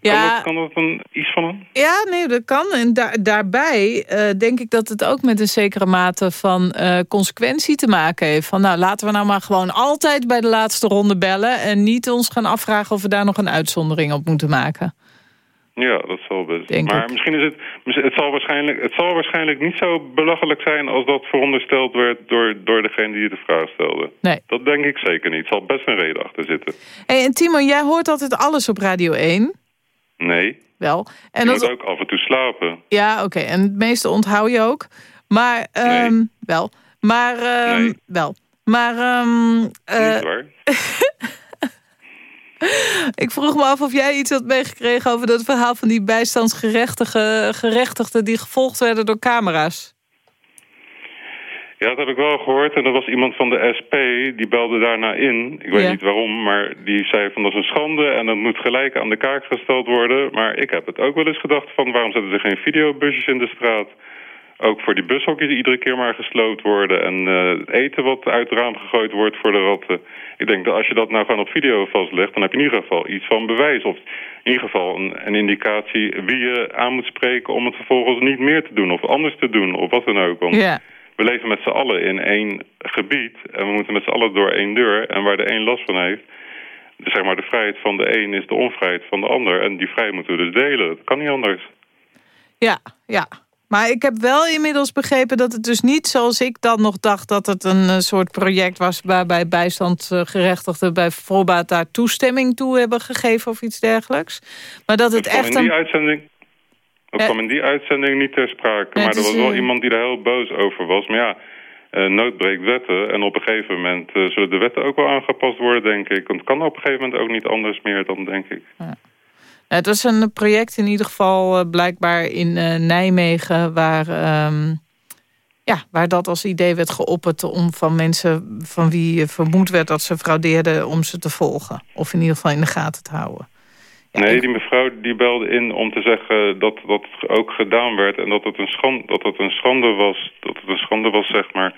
Kan, Ja. dat, kan dat een, iets van een? Ja, nee, dat kan. En daar, daarbij eh, denk ik dat het ook met een zekere mate van eh, consequentie te maken heeft. Van nou, laten we nou maar gewoon altijd bij de laatste ronde bellen... en niet ons gaan afvragen of we daar nog een uitzondering op moeten maken. Ja, dat zal best. Denk maar ik. misschien is het... Het zal, waarschijnlijk, het zal waarschijnlijk niet zo belachelijk zijn... als dat verondersteld werd door, door degene die de vraag stelde. Nee. Dat denk ik zeker niet. Er zal best een reden achter zitten. Hey, en Timon, jij hoort altijd alles op Radio 1. Nee. Wel. En je dat, moet ook af en toe slapen. Ja, oké. En het meeste onthoud je ook. Maar, ehm, wel. Maar, ehm, Nee. wel. Maar, ehm, eh, niet waar? *laughs* ik vroeg me af of jij iets had meegekregen over dat verhaal van die bijstandsgerechtigden gerechtigden die gevolgd werden door camera's. Ja, dat heb ik wel gehoord. En dat was iemand van de SP, die belde daarna in. Ik weet Ja. niet waarom, maar die zei van dat is een schande... en dat moet gelijk aan de kaak gesteld worden. Maar ik heb het ook wel eens gedacht van... waarom zetten ze geen videobusjes in de straat? ook voor die bushokjes die iedere keer maar gesloopt worden. En het eten wat uit het raam gegooid wordt voor de ratten. Ik denk dat als je dat nou gewoon op video vastlegt... dan heb je in ieder geval iets van bewijs. Of in ieder geval een, een indicatie wie je aan moet spreken... om het vervolgens niet meer te doen of anders te doen of wat dan ook. Ja. We leven met z'n allen in één gebied... en we moeten met z'n allen door één deur. En waar de een last van heeft... zeg maar de vrijheid van de een is de onvrijheid van de ander. En die vrijheid moeten we dus delen. Dat kan niet anders. Ja, ja. Maar ik heb wel inmiddels begrepen dat het dus niet zoals ik dan nog dacht... dat het een eh, soort project was waarbij bijstandgerechtigden... bij voorbaat daar toestemming toe hebben gegeven of iets dergelijks. Maar dat het echt in die een... uitzending... Dat Eh, kwam in die uitzending niet ter sprake. Nee, maar er is, was wel eh, iemand die er heel boos over was. Maar ja, eh nood breekt wetten. En op een gegeven moment zullen de wetten ook wel aangepast worden, denk ik. Want het kan op een gegeven moment ook niet anders meer dan, denk ik. Het was een project in ieder geval blijkbaar in Nijmegen... Waar, ehm, ja, waar dat als idee werd geopperd om van mensen... van wie vermoed werd dat ze fraudeerden om ze te volgen. Of in ieder geval in de gaten te houden. Nee, die mevrouw die belde in om te zeggen dat dat ook gedaan werd... en dat het een schande, dat het een schande was, dat het een schande was, zeg maar.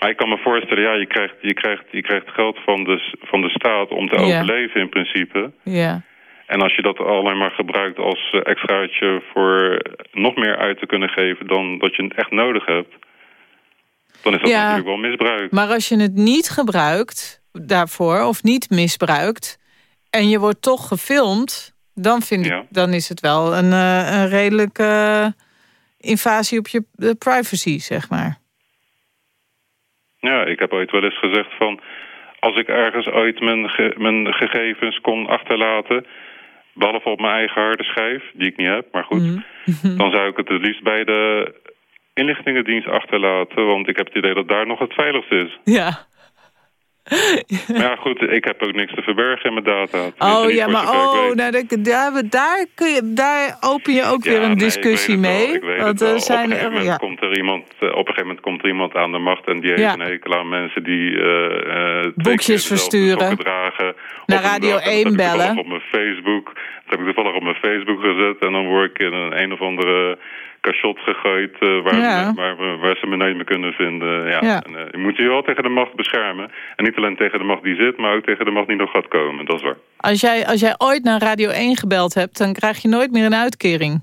Maar ik kan me voorstellen, ja, je krijgt, je krijgt, je krijgt geld van de, van de staat om te overleven in principe... Ja. En als je dat alleen maar gebruikt als eh, extraatje voor nog meer uit te kunnen geven dan dat je het echt nodig hebt, dan is dat Ja. natuurlijk wel misbruik. Maar als je het niet gebruikt daarvoor, of niet misbruikt... en je wordt toch gefilmd, dan, vind ik, dan is het wel een, eh, een redelijke eh, invasie op je eh, privacy, zeg maar. Ja, ik heb ooit wel eens gezegd van, als ik ergens ooit mijn, ge- mijn gegevens kon achterlaten, behalve op mijn eigen harde schijf, die ik niet heb, maar goed, Mhm. *laughs* dan zou ik het het liefst bij de inlichtingendienst achterlaten, want ik heb het idee dat daar nog het veiligst is. Ja. Maar ja, goed, ik heb ook niks te verbergen in mijn data. Oh ja, maar oh, nou, daar, daar, daar, kun je, daar open je ook Ja, weer een nee, discussie wel, mee. want er zijn op, een gegeven ja. komt er iemand, eh, op een gegeven moment komt er iemand aan de macht... en die heeft Ja. een hekel aan mensen die... eh, eh, Boekjes versturen. Dragen, Naar Radio dag. En dat 1 heb ik bellen. op mijn Facebook. Dat heb ik toevallig op mijn Facebook gezet. En dan word ik in een, een of andere cachot gegooid... eh, waar, Ja. waar, waar, waar ze me nooit meer kunnen vinden. Ja. Ja. En, eh, je moet je wel tegen de macht beschermen. En niet alleen tegen de macht die zit... maar ook tegen de macht die nog gaat komen. Dat is waar. Als jij, als jij ooit naar Radio 1 gebeld hebt, dan krijg je nooit meer een uitkering.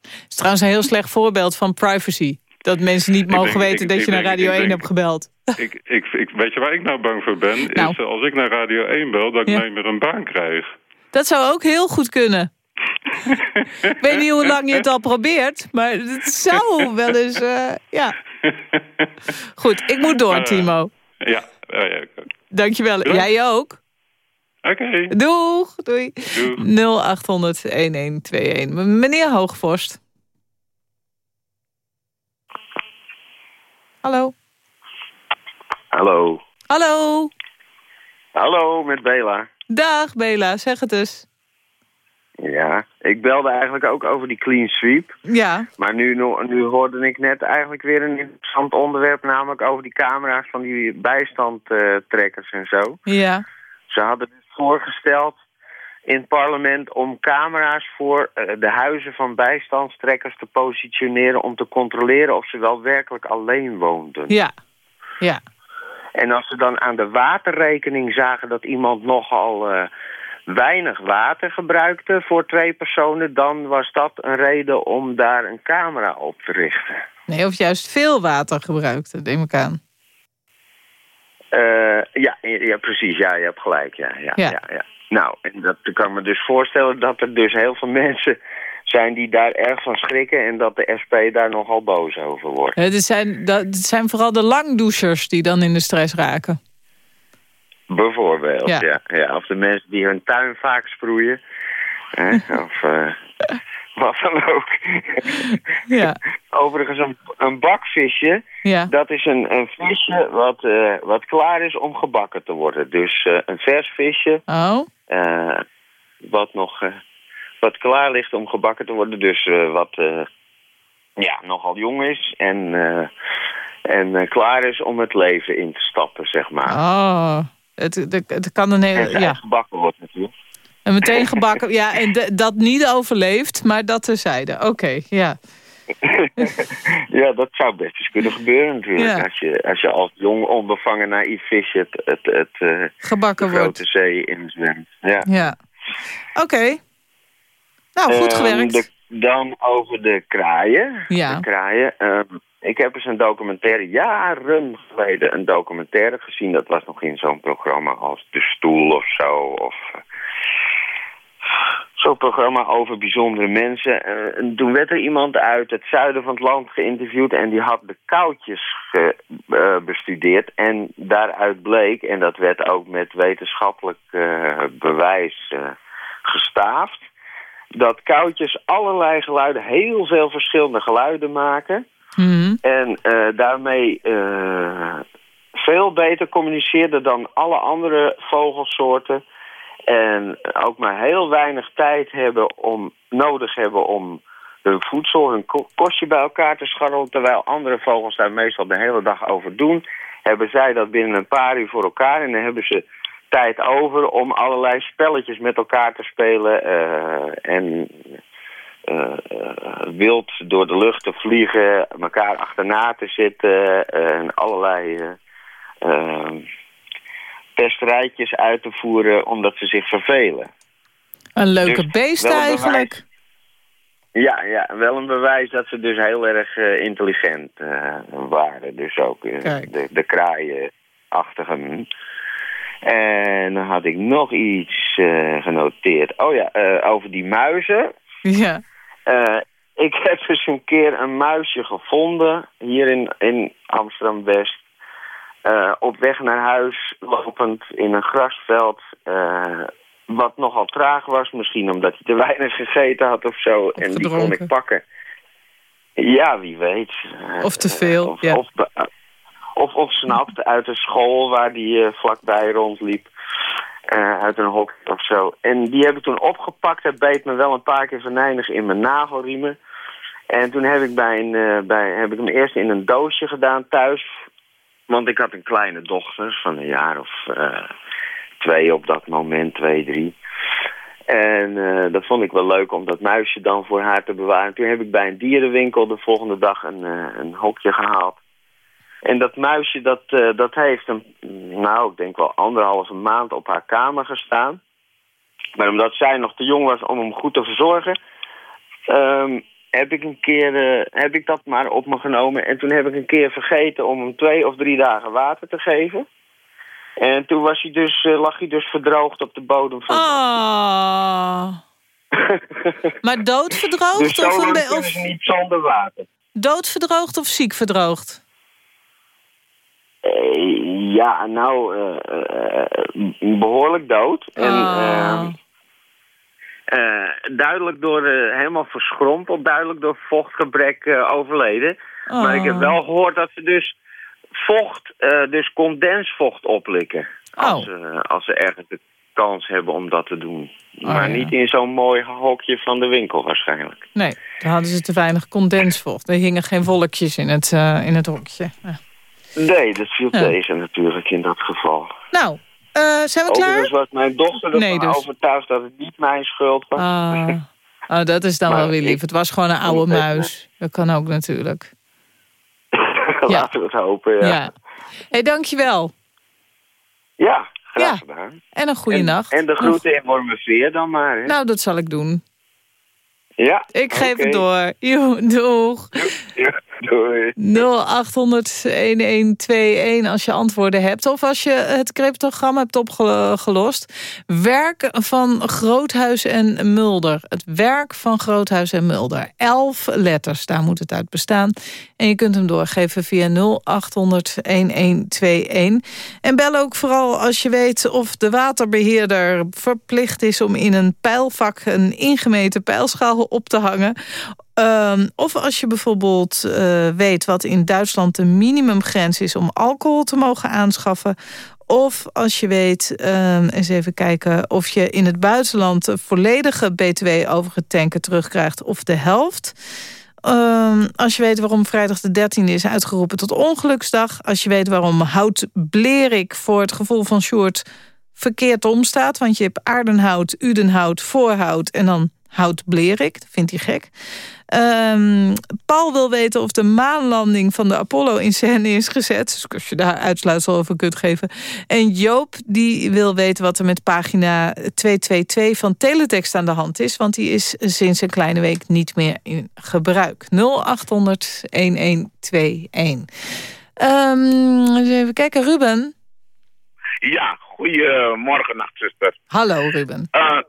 Het is trouwens een heel slecht voorbeeld van privacy. Dat mensen niet mogen denk- weten ik- dat ik je naar Radio ik 1 denk- hebt gebeld. *laughs* ik, ik, ik, weet je waar ik nou bang voor ben? Nou. Is eh, als ik naar Radio 1 bel, dat ik Ja. nooit meer een baan krijg. Dat zou ook heel goed kunnen. Ik weet niet hoe lang je het al probeert, maar het zou wel eens... eh, ja. Goed, ik moet door, eh, Timo. Ja, oké. Dankjewel. Jij ook. Oké. Doeg. Doei. Doeg. 0800-1121. M- Meneer Hoogvorst. Hallo. Hallo. Hallo. Hallo, met Bela. Dag Bela, zeg het eens. Ja, ik belde eigenlijk ook over die clean sweep. Ja. Maar nu, nu hoorde ik net eigenlijk weer een interessant onderwerp, namelijk over die camera's van die bijstandtrekkers en zo. Ja. Ze hadden dus voorgesteld in het parlement om camera's voor eh, de huizen van bijstandstrekkers te positioneren om te controleren of ze wel werkelijk alleen woonden. Ja. Ja. En als ze dan aan de waterrekening zagen dat iemand nogal eh, weinig water gebruikte voor twee personen, dan was dat een reden om daar een camera op te richten. Nee, of juist veel water gebruikt, neem ik aan. Eh, ja, ja, precies. Ja, je hebt gelijk. Ja, ja, Ja. ja. ja, Nou, en dat kan ik me dus voorstellen dat er dus heel veel *laughs* mensen zijn die daar erg van schrikken en dat de SP daar nogal boos over wordt. Het zijn, dat, het zijn vooral de langdouchers die dan in de stress raken. Bijvoorbeeld, Ja. ja. ja. Of de mensen die hun tuin vaak sproeien. Hè? *laughs* Of eh, wat dan ook. Ja. *laughs* Overigens, een, een bakvisje, Ja. dat is een, een visje wat, eh, wat klaar is om gebakken te worden. Dus eh, een vers visje, Oh. wat nog wat klaar ligt om gebakken te worden. Dus wat ja, nogal jong is en, en klaar is om het leven in te stappen, zeg maar. Oh. Het, het, het kan een En hele... Ja. gebakken wordt natuurlijk. En meteen gebakken. Ja, en de- dat niet overleeft, maar dat terzijde. Oké, ja. *laughs* ja, dat zou best eens kunnen gebeuren natuurlijk. Ja. Als, je, als je als jong onbevangen naïef visje het, het, het, eh, Gebakken de grote zee inzwemt. Ja. Ja. Oké. Nou, goed gewerkt. de- dan over de kraaien. Ja. De kraaien. Ehm, ik heb eens een documentaire, jaren geleden, een documentaire gezien. Dat was nog in zo'n programma als De Stoel of zo. Of eh, zo'n programma over bijzondere mensen. En toen werd er iemand uit het zuiden van het land geïnterviewd... en die had de koudjes ge- eh, bestudeerd. En daaruit bleek, en dat werd ook met wetenschappelijk eh, bewijs gestaafd dat koudjes allerlei geluiden, heel veel verschillende geluiden maken. En eh, daarmee eh, veel beter communiceerden dan alle andere vogelsoorten. En ook maar heel weinig tijd hebben om, nodig hebben om hun voedsel, hun ko- kostje bij elkaar te scharrelen. Terwijl andere vogels daar meestal de hele dag over doen. Hebben zij dat binnen een paar uur voor elkaar. En dan hebben ze tijd over om allerlei spelletjes met elkaar te spelen. eh, en eh, wild door de lucht te vliegen, elkaar achterna te zitten eh, en allerlei testrijtjes uit te voeren omdat ze zich vervelen. Een leuke Dus beest een eigenlijk. Ja, ja, wel een bewijs dat ze dus heel erg intelligent waren. Dus ook de, de kraaienachtigen. En dan had ik nog iets genoteerd. Oh ja, over die muizen. Ja. Eh, ik *laughs* heb eens een keer een muisje gevonden hier in, in Amsterdam-West. Eh, op weg naar huis, lopend in een grasveld. eh, wat nogal traag was, misschien omdat hij te *laughs* weinig gegeten had of zo. en die kon ik pakken. Ja, wie weet. Of te veel, Of, ja. of, of ontsnapt uit de school waar die vlakbij rondliep. Eh, uit een hok of zo. En die heb ik toen opgepakt. Dat beet me wel een paar keer venijnig in mijn nagelriemen. En toen heb ik, bij een, eh, bij, heb ik hem eerst in een doosje gedaan thuis. Want ik had een kleine dochter van een jaar of eh, twee op dat moment, twee, drie. En dat vond ik wel leuk om dat muisje dan voor haar te bewaren. Toen heb ik bij een dierenwinkel de volgende dag een, een hokje gehaald. En dat muisje, dat, eh, dat heeft een, nou, ik denk wel anderhalve maand op haar kamer gestaan. Maar omdat zij nog te jong was om hem goed te verzorgen, ehm, heb ik een keer, eh, heb ik dat maar op me genomen. En toen heb ik een keer vergeten om hem twee of drie dagen water te geven. En toen was hij dus, eh, lag hij dus verdroogd op de bodem van... Ah. *laughs* Maar doodverdroogd dus of, een lang be- kunnen of niet zonder water. doodverdroogd of ziek verdroogd? Eh, ja, nou, eh, eh, eh, behoorlijk dood. En Ah. ehm, eh, duidelijk door, helemaal verschrompeld, duidelijk door vochtgebrek overleden. Maar ik heb Oh. wel gehoord dat ze dus vocht, dus condensvocht oplikken. Als, ze- als ze ergens de kans hebben om dat te doen. maar Oh, ja. niet in zo'n mooi hokje van de winkel waarschijnlijk. Nee, daar hadden ze te weinig condensvocht. Er hingen geen wolkjes in het, in het hokje. Ja. Nee, dat viel Ja. tegen natuurlijk in dat geval. Nou, eh, zijn we klaar? Overigens was mijn dochter ervan Nee, dus. overtuigd dat het niet mijn schuld was. Ah. Oh, dat is dan *laughs* Maar wel weer lief. Het was gewoon een oude muis. Dat kan ook natuurlijk. *laughs* Laten we het hopen, ja. Ja. Ja, hey, dankjewel. graag Ja. gedaan. En een goede en, nacht. En de groeten in Wormerveer dan maar. Hè? Nou, dat zal ik doen. ja, Ik geef het door. Jo, doeg. Ja, doei. 0800-1121 als je antwoorden hebt. Of als je het cryptogram hebt opgelost. Werk van Groothuis en Mulder. Het werk van Groothuis en Mulder. Elf letters, daar moet het uit bestaan. En je kunt hem doorgeven via 0800-1121. En bel ook vooral als je weet of de waterbeheerder verplicht is... om in een pijlvak een ingemeten pijlschaal op te hangen... Ehm, of als je bijvoorbeeld eh, weet wat in Duitsland de minimumgrens is... om alcohol te mogen aanschaffen. Of als je weet, ehm, eens even kijken... of je in het buitenland de volledige btw over het terugkrijgt... of de helft. Ehm, als je weet waarom vrijdag de 13e is uitgeroepen tot ongeluksdag. Als je weet waarom Hout Blerik voor het gevoel van Sjoerd verkeerd omstaat. Want je hebt aardenhout, udenhout, voorhout en dan hout blerik. Dat vindt hij gek. Ehm, Paul wil weten of de maanlanding van de Apollo in scène is gezet. Dus als je daar uitsluitsel over kunt geven. En Joop die wil weten wat er met pagina 222 van Teletext aan de hand is. Want die is sinds een kleine week niet meer in gebruik. 0800 1121. Um, even kijken, Ruben. Ja, goedemorgen, nachtzuster. Hallo, Ruben. Uh,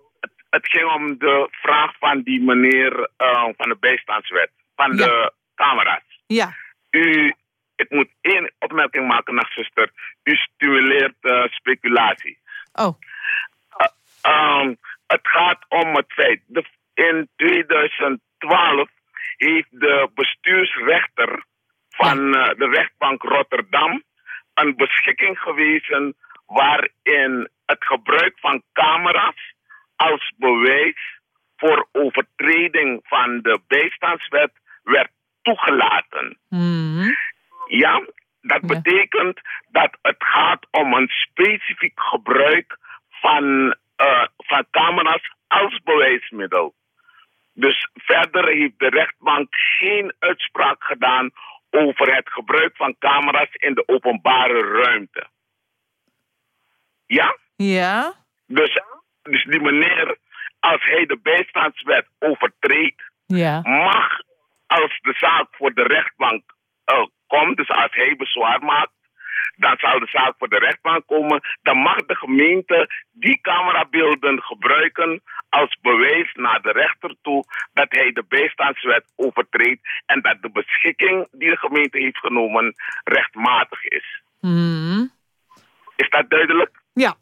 het, ging om de vraag van die meneer uh, van de bijstandswet, van ja. de camera's. Ja. U, ik moet één opmerking maken, nachtzuster. U stimuleert uh, speculatie. Oh. Um, het gaat om het feit, de, in 2012 heeft de bestuursrechter van ja. de rechtbank Rotterdam een beschikking gewezen waarin het gebruik van camera's als bewijs voor overtreding van de bijstandswet werd toegelaten. Mm. Ja, dat betekent dat het gaat om een specifiek gebruik van, uh, van camera's als bewijsmiddel. Dus verder heeft de rechtbank geen uitspraak gedaan over het gebruik van camera's in de openbare ruimte. Ja? Ja. Dus, dus die meneer, als hij de bijstandswet overtreedt, ja. mag als de zaak voor de rechtbank uh, komt, dus als hij bezwaar maakt, dan zal de zaak voor de rechtbank komen. Dan mag de gemeente die camerabeelden gebruiken als bewijs naar de rechter toe dat hij de bijstandswet overtreedt en dat de beschikking die de gemeente heeft genomen rechtmatig is. Mm. Is dat duidelijk? Ja.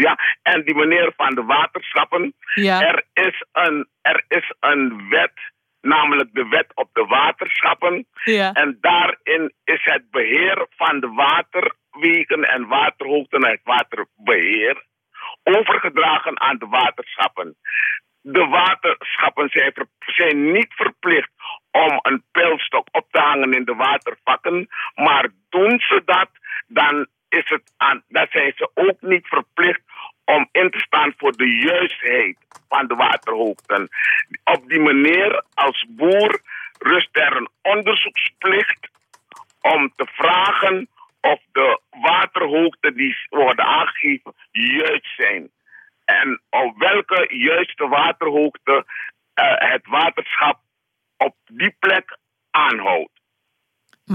Ja, en die meneer van de waterschappen, ja. er, is een, er is een wet namelijk de wet op de waterschappen. Ja. En daarin is het beheer van de waterwegen en waterhoogten en het waterbeheer overgedragen aan de waterschappen. De waterschappen zijn, zijn niet verplicht om een pijlstok op te hangen in de watervakken, maar doen ze dat, dan, is het aan, dan zijn ze ook niet verplicht om in te staan voor de juistheid van de waterhoogten. Op die manier, als boer, rust er een onderzoeksplicht om te vragen of de waterhoogten die worden aangegeven juist zijn. En op welke juiste waterhoogte uh, het waterschap op die plek aanhoudt.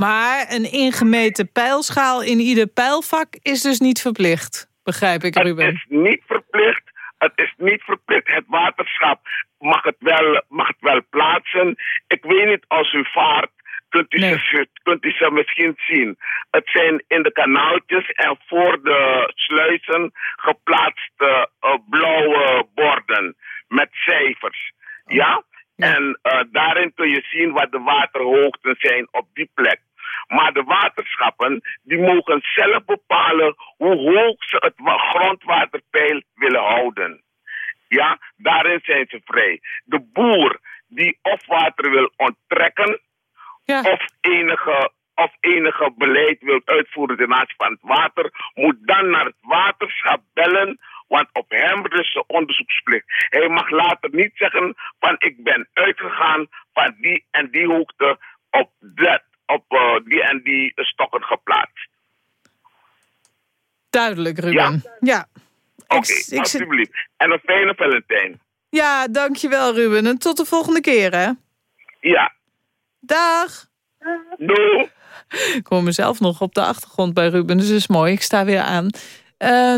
Maar een ingemeten pijlschaal in ieder pijlvak is dus niet verplicht, begrijp ik, Ruben. Het is niet verplicht. Het is niet verplicht. Het waterschap mag het wel, mag het wel plaatsen. Ik weet niet als u vaart, kunt u, nee. ze, kunt u ze misschien zien. Het zijn in de kanaaltjes en voor de sluizen geplaatste uh, blauwe borden met cijfers. Ja? Ja? En uh, daarin kun je zien wat de waterhoogten zijn op die plek. Maar de waterschappen die mogen zelf bepalen hoe hoog ze het grondwaterpeil willen houden. Ja, daarin zijn ze vrij. De boer die of water wil onttrekken ja. of enige of enige beleid wil uitvoeren ten aanzien van het water, moet dan naar het waterschap bellen, want op hem rust de onderzoeksplicht. Hij mag later niet zeggen van ik ben uitgegaan van die en die hoogte op dat op uh, die en die stokken geplaatst. Duidelijk, Ruben. Ja. ja. Oké, okay, alsjeblieft. En een fijne Valentijn. Ja, dankjewel Ruben. En tot de volgende keer, hè? Ja. Dag. Doei. Ik hoor mezelf nog op de achtergrond bij Ruben, dus dat is mooi. Ik sta weer aan. Uh,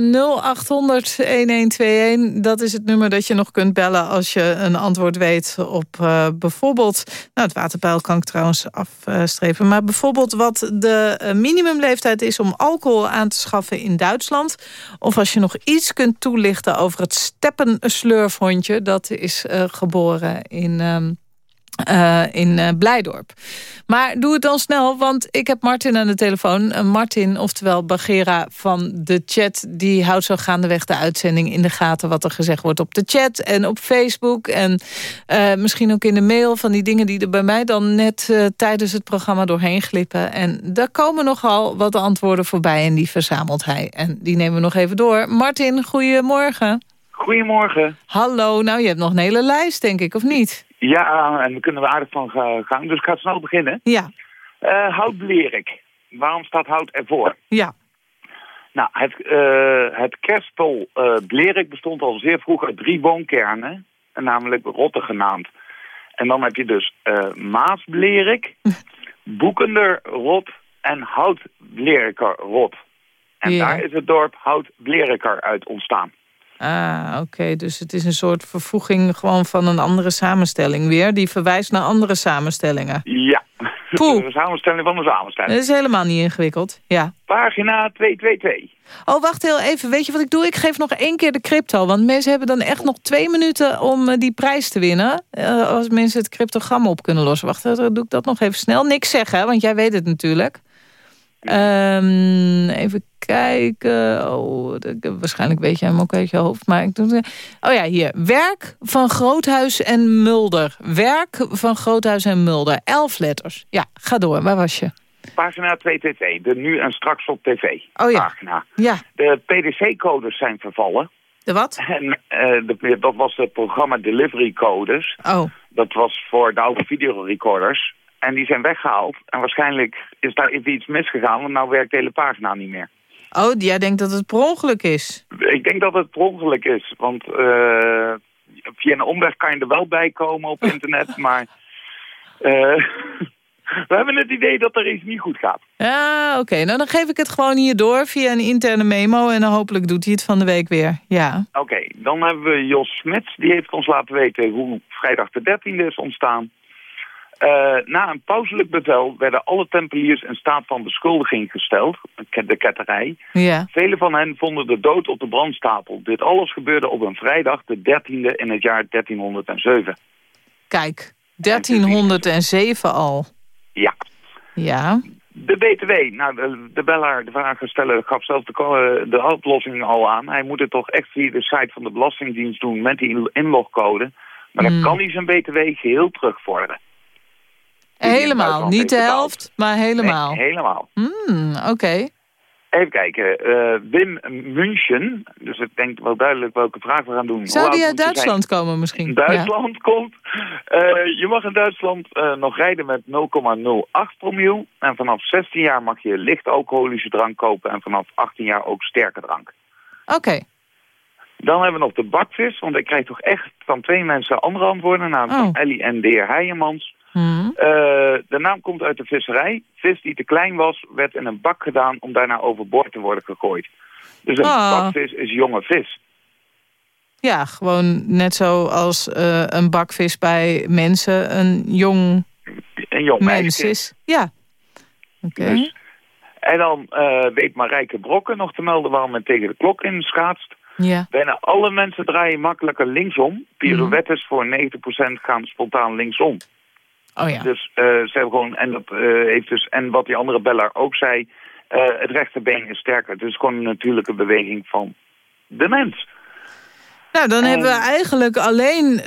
0800-1121, dat is het nummer dat je nog kunt bellen... als je een antwoord weet op uh, bijvoorbeeld... nou, het waterpeil kan ik trouwens afstrepen... maar bijvoorbeeld wat de uh, minimumleeftijd is... om alcohol aan te schaffen in Duitsland. Of als je nog iets kunt toelichten over het steppenslurfhondje... dat is geboren in... Um, eh, in eh, Blijdorp. Maar doe het dan snel, want ik heb Martin aan de telefoon. Eh, Martin, oftewel Bagera van de chat... die houdt zo gaandeweg de uitzending in de gaten... wat er gezegd wordt op de chat en op Facebook... en misschien ook in de mail van die dingen die er bij mij... dan net tijdens het programma doorheen glippen. En daar komen nogal wat antwoorden voorbij en die verzamelt hij. En die nemen we nog even door. Martin, goedemorgen. Goedemorgen. Hallo, nou je hebt nog een hele lijst denk ik, of niet? Ja, en we kunnen er aardig van ga- gaan. Dus ik ga snel beginnen. Ja. Eh hout. Waarom staat hout ervoor? Ja. Nou, het, eh het kerspel eh blerik bestond al zeer vroeg uit drie woonkernen. en Namelijk rotte genaamd. En dan heb je dus maasblerik, *laughs* boekender rot en houtbleriker rot. En Ja. daar is het dorp houtbleriker uit ontstaan. Ah, oké. Dus het is een soort vervoeging gewoon van een andere samenstelling weer. Die verwijst naar andere samenstellingen. Ja. Poeh. De samenstelling van de samenstelling. Dat is helemaal niet ingewikkeld. Ja. Pagina 222. Oh, wacht heel even. Weet je wat ik doe? Ik geef nog één keer de crypto. Want mensen hebben dan echt nog twee minuten om eh, die prijs te winnen. Eh, als mensen het cryptogram op kunnen lossen. Wacht, dan doe ik dat nog even snel. Niks zeggen, want jij weet het natuurlijk. Ehm, even kijken. Oh, waarschijnlijk weet jij hem ook uit je hoofd. Maar ik doe Oh ja, hier. Werk van Groothuis en Mulder. Werk van Groothuis en Mulder. Elf letters. Ja, ga door. Waar was je? Pagina 222, de nu en straks op tv. Oh ja. Pagina. Ja. De PDC-codes zijn vervallen. De wat? En eh, de, dat was het programma Delivery Codes. Oh. Dat was voor de oude videorecorders. En die zijn weggehaald. En waarschijnlijk is daar even iets misgegaan, want nou werkt de hele pagina niet meer. Oh, jij denkt dat het per ongeluk is? Ik denk dat het per ongeluk is, want eh, via een omweg kan je er wel bij komen op *laughs* internet, maar eh, *laughs* we hebben het idee dat er iets niet goed gaat. Ja, oké. Nou, dan geef ik het gewoon hier door via een interne memo... en dan hopelijk doet hij het van de week weer. Ja. Oké, dan hebben we Jos Smits. Die heeft ons laten weten hoe vrijdag de 13e is ontstaan. Eh, na een pauselijk bevel werden alle tempeliers in staat van beschuldiging gesteld. De ketterij. Ja. Velen van hen vonden de dood op de brandstapel. Dit alles gebeurde op een vrijdag, de 13e in het jaar 1307. Kijk, 1307 al. Ja. Ja. De BTW, nou, de, de bellaar, de vragensteller, gaf zelf de, eh, de oplossing al aan. Hij moet het toch echt via de site van de Belastingdienst doen met die inlogcode. Maar dan Hmm. kan hij zijn BTW geheel terugvorderen. Helemaal. Niet de helft, maar helemaal. Nee, helemaal. Hmm, oké. Even kijken. eh, Wim München, dus ik denk wel duidelijk welke vraag we gaan doen. Zou die uit zijn? Duitsland komen misschien? *laughs* Duitsland komt. Eh, je mag in Duitsland eh, nog rijden met 0,08 promiel. En vanaf 16 jaar mag je licht alcoholische drank kopen. En vanaf 18 jaar ook sterke drank. Oké. Dan hebben we nog de bakvis. Want ik krijg toch echt van twee mensen andere antwoorden. Namelijk Oh. Ellie en de heer Heijemans. Eh, de naam komt uit de visserij. Vis die te klein was, werd in een bak gedaan om daarna overboord te worden gegooid. Dus een Ah. bakvis is jonge vis. Ja, gewoon net zoals eh, een bakvis bij mensen een jong, Een jong mens is. Ja. Oké. Dus- En dan eh, weet Marijke Brokken nog te melden waarom men tegen de klok in schaatst. Ja. Bijna alle mensen draaien makkelijker linksom. Pirouettes Mhm. voor 90% gaan spontaan linksom. Oh ja. Dus eh, ze hebben gewoon, en dat eh, heeft dus, en wat die andere beller ook zei, eh, het rechterbeen is sterker. Het is gewoon een natuurlijke beweging van de mens. Nou, dan En- hebben we eigenlijk alleen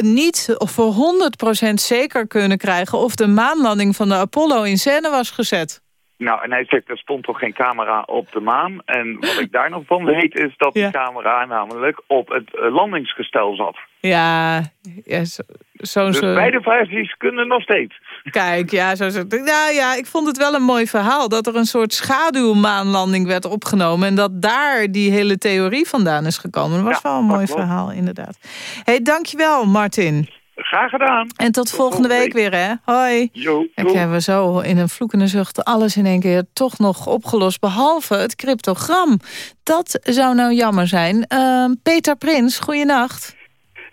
niet voor 100% zeker kunnen krijgen... of de maanlanding van de Apollo in scène was gezet. Nou, en hij zegt, er stond toch geen camera op de maan. En wat ik daar nog van weet, is dat Ja. die camera namelijk op het landingsgestel zat. Ja, ja zo, zo Dus zo- beide versies kunnen nog steeds. Kijk, ja, zo, zo, nou ja, ik vond het wel een mooi verhaal... dat er een soort schaduwmaanlanding werd opgenomen... en dat daar die hele theorie vandaan is gekomen. Dat was Ja, wel een mooi verhaal, inderdaad. hey, dankjewel, Martin. Graag gedaan. En tot, volgende week weer, hè? Hoi. Jo, hebben we zo in een vloekende zucht alles in één keer toch nog opgelost... behalve het cryptogram. Dat zou nou jammer zijn. Ehm, Peter Prins, goeienacht.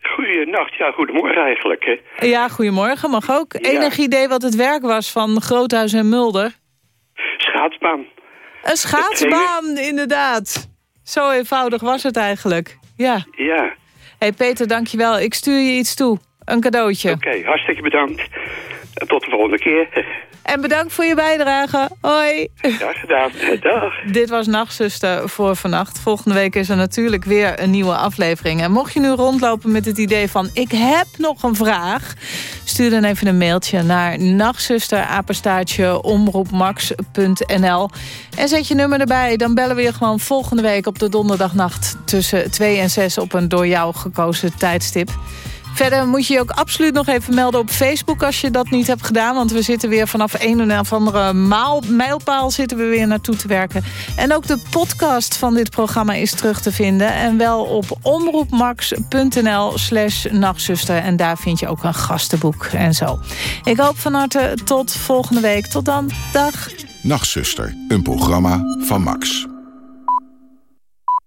Goedenacht, ja, goedemorgen eigenlijk. Hè. Ja, goedemorgen, mag ook. Ja. Enig idee wat het werk was van Groothuis en Mulder? Schaatsbaan. Een schaatsbaan, *laughs* inderdaad. Zo eenvoudig was het eigenlijk. Ja. Ja, hey Peter, dankjewel. Ik stuur je iets toe. een cadeautje. Oké, hartstikke bedankt. En tot de volgende keer. *laughs* En bedankt voor je bijdrage. Hoi. Ja, gedaan. Dag. Dit was Nachtzuster voor vannacht. Volgende week is er natuurlijk weer een nieuwe aflevering. En mocht je nu rondlopen met het idee van... ik heb nog een vraag... stuur dan even een mailtje naar nachtzusterapenstaartje En zet je nummer erbij. Dan bellen we je gewoon volgende week op de donderdagnacht... tussen 2 en 6 op een door jou gekozen tijdstip. Verder moet je je ook absoluut nog even melden op Facebook... als je dat niet hebt gedaan. Want we zitten weer vanaf een of andere maal, mijlpaal... zitten we weer naartoe te werken. En ook de podcast van dit programma is terug te vinden. En wel op omroepmax.nl slash nachtzuster. En daar vind je ook een gastenboek en zo. Ik hoop van harte tot volgende week. Tot dan. Dag. Nachtzuster, een programma van Max.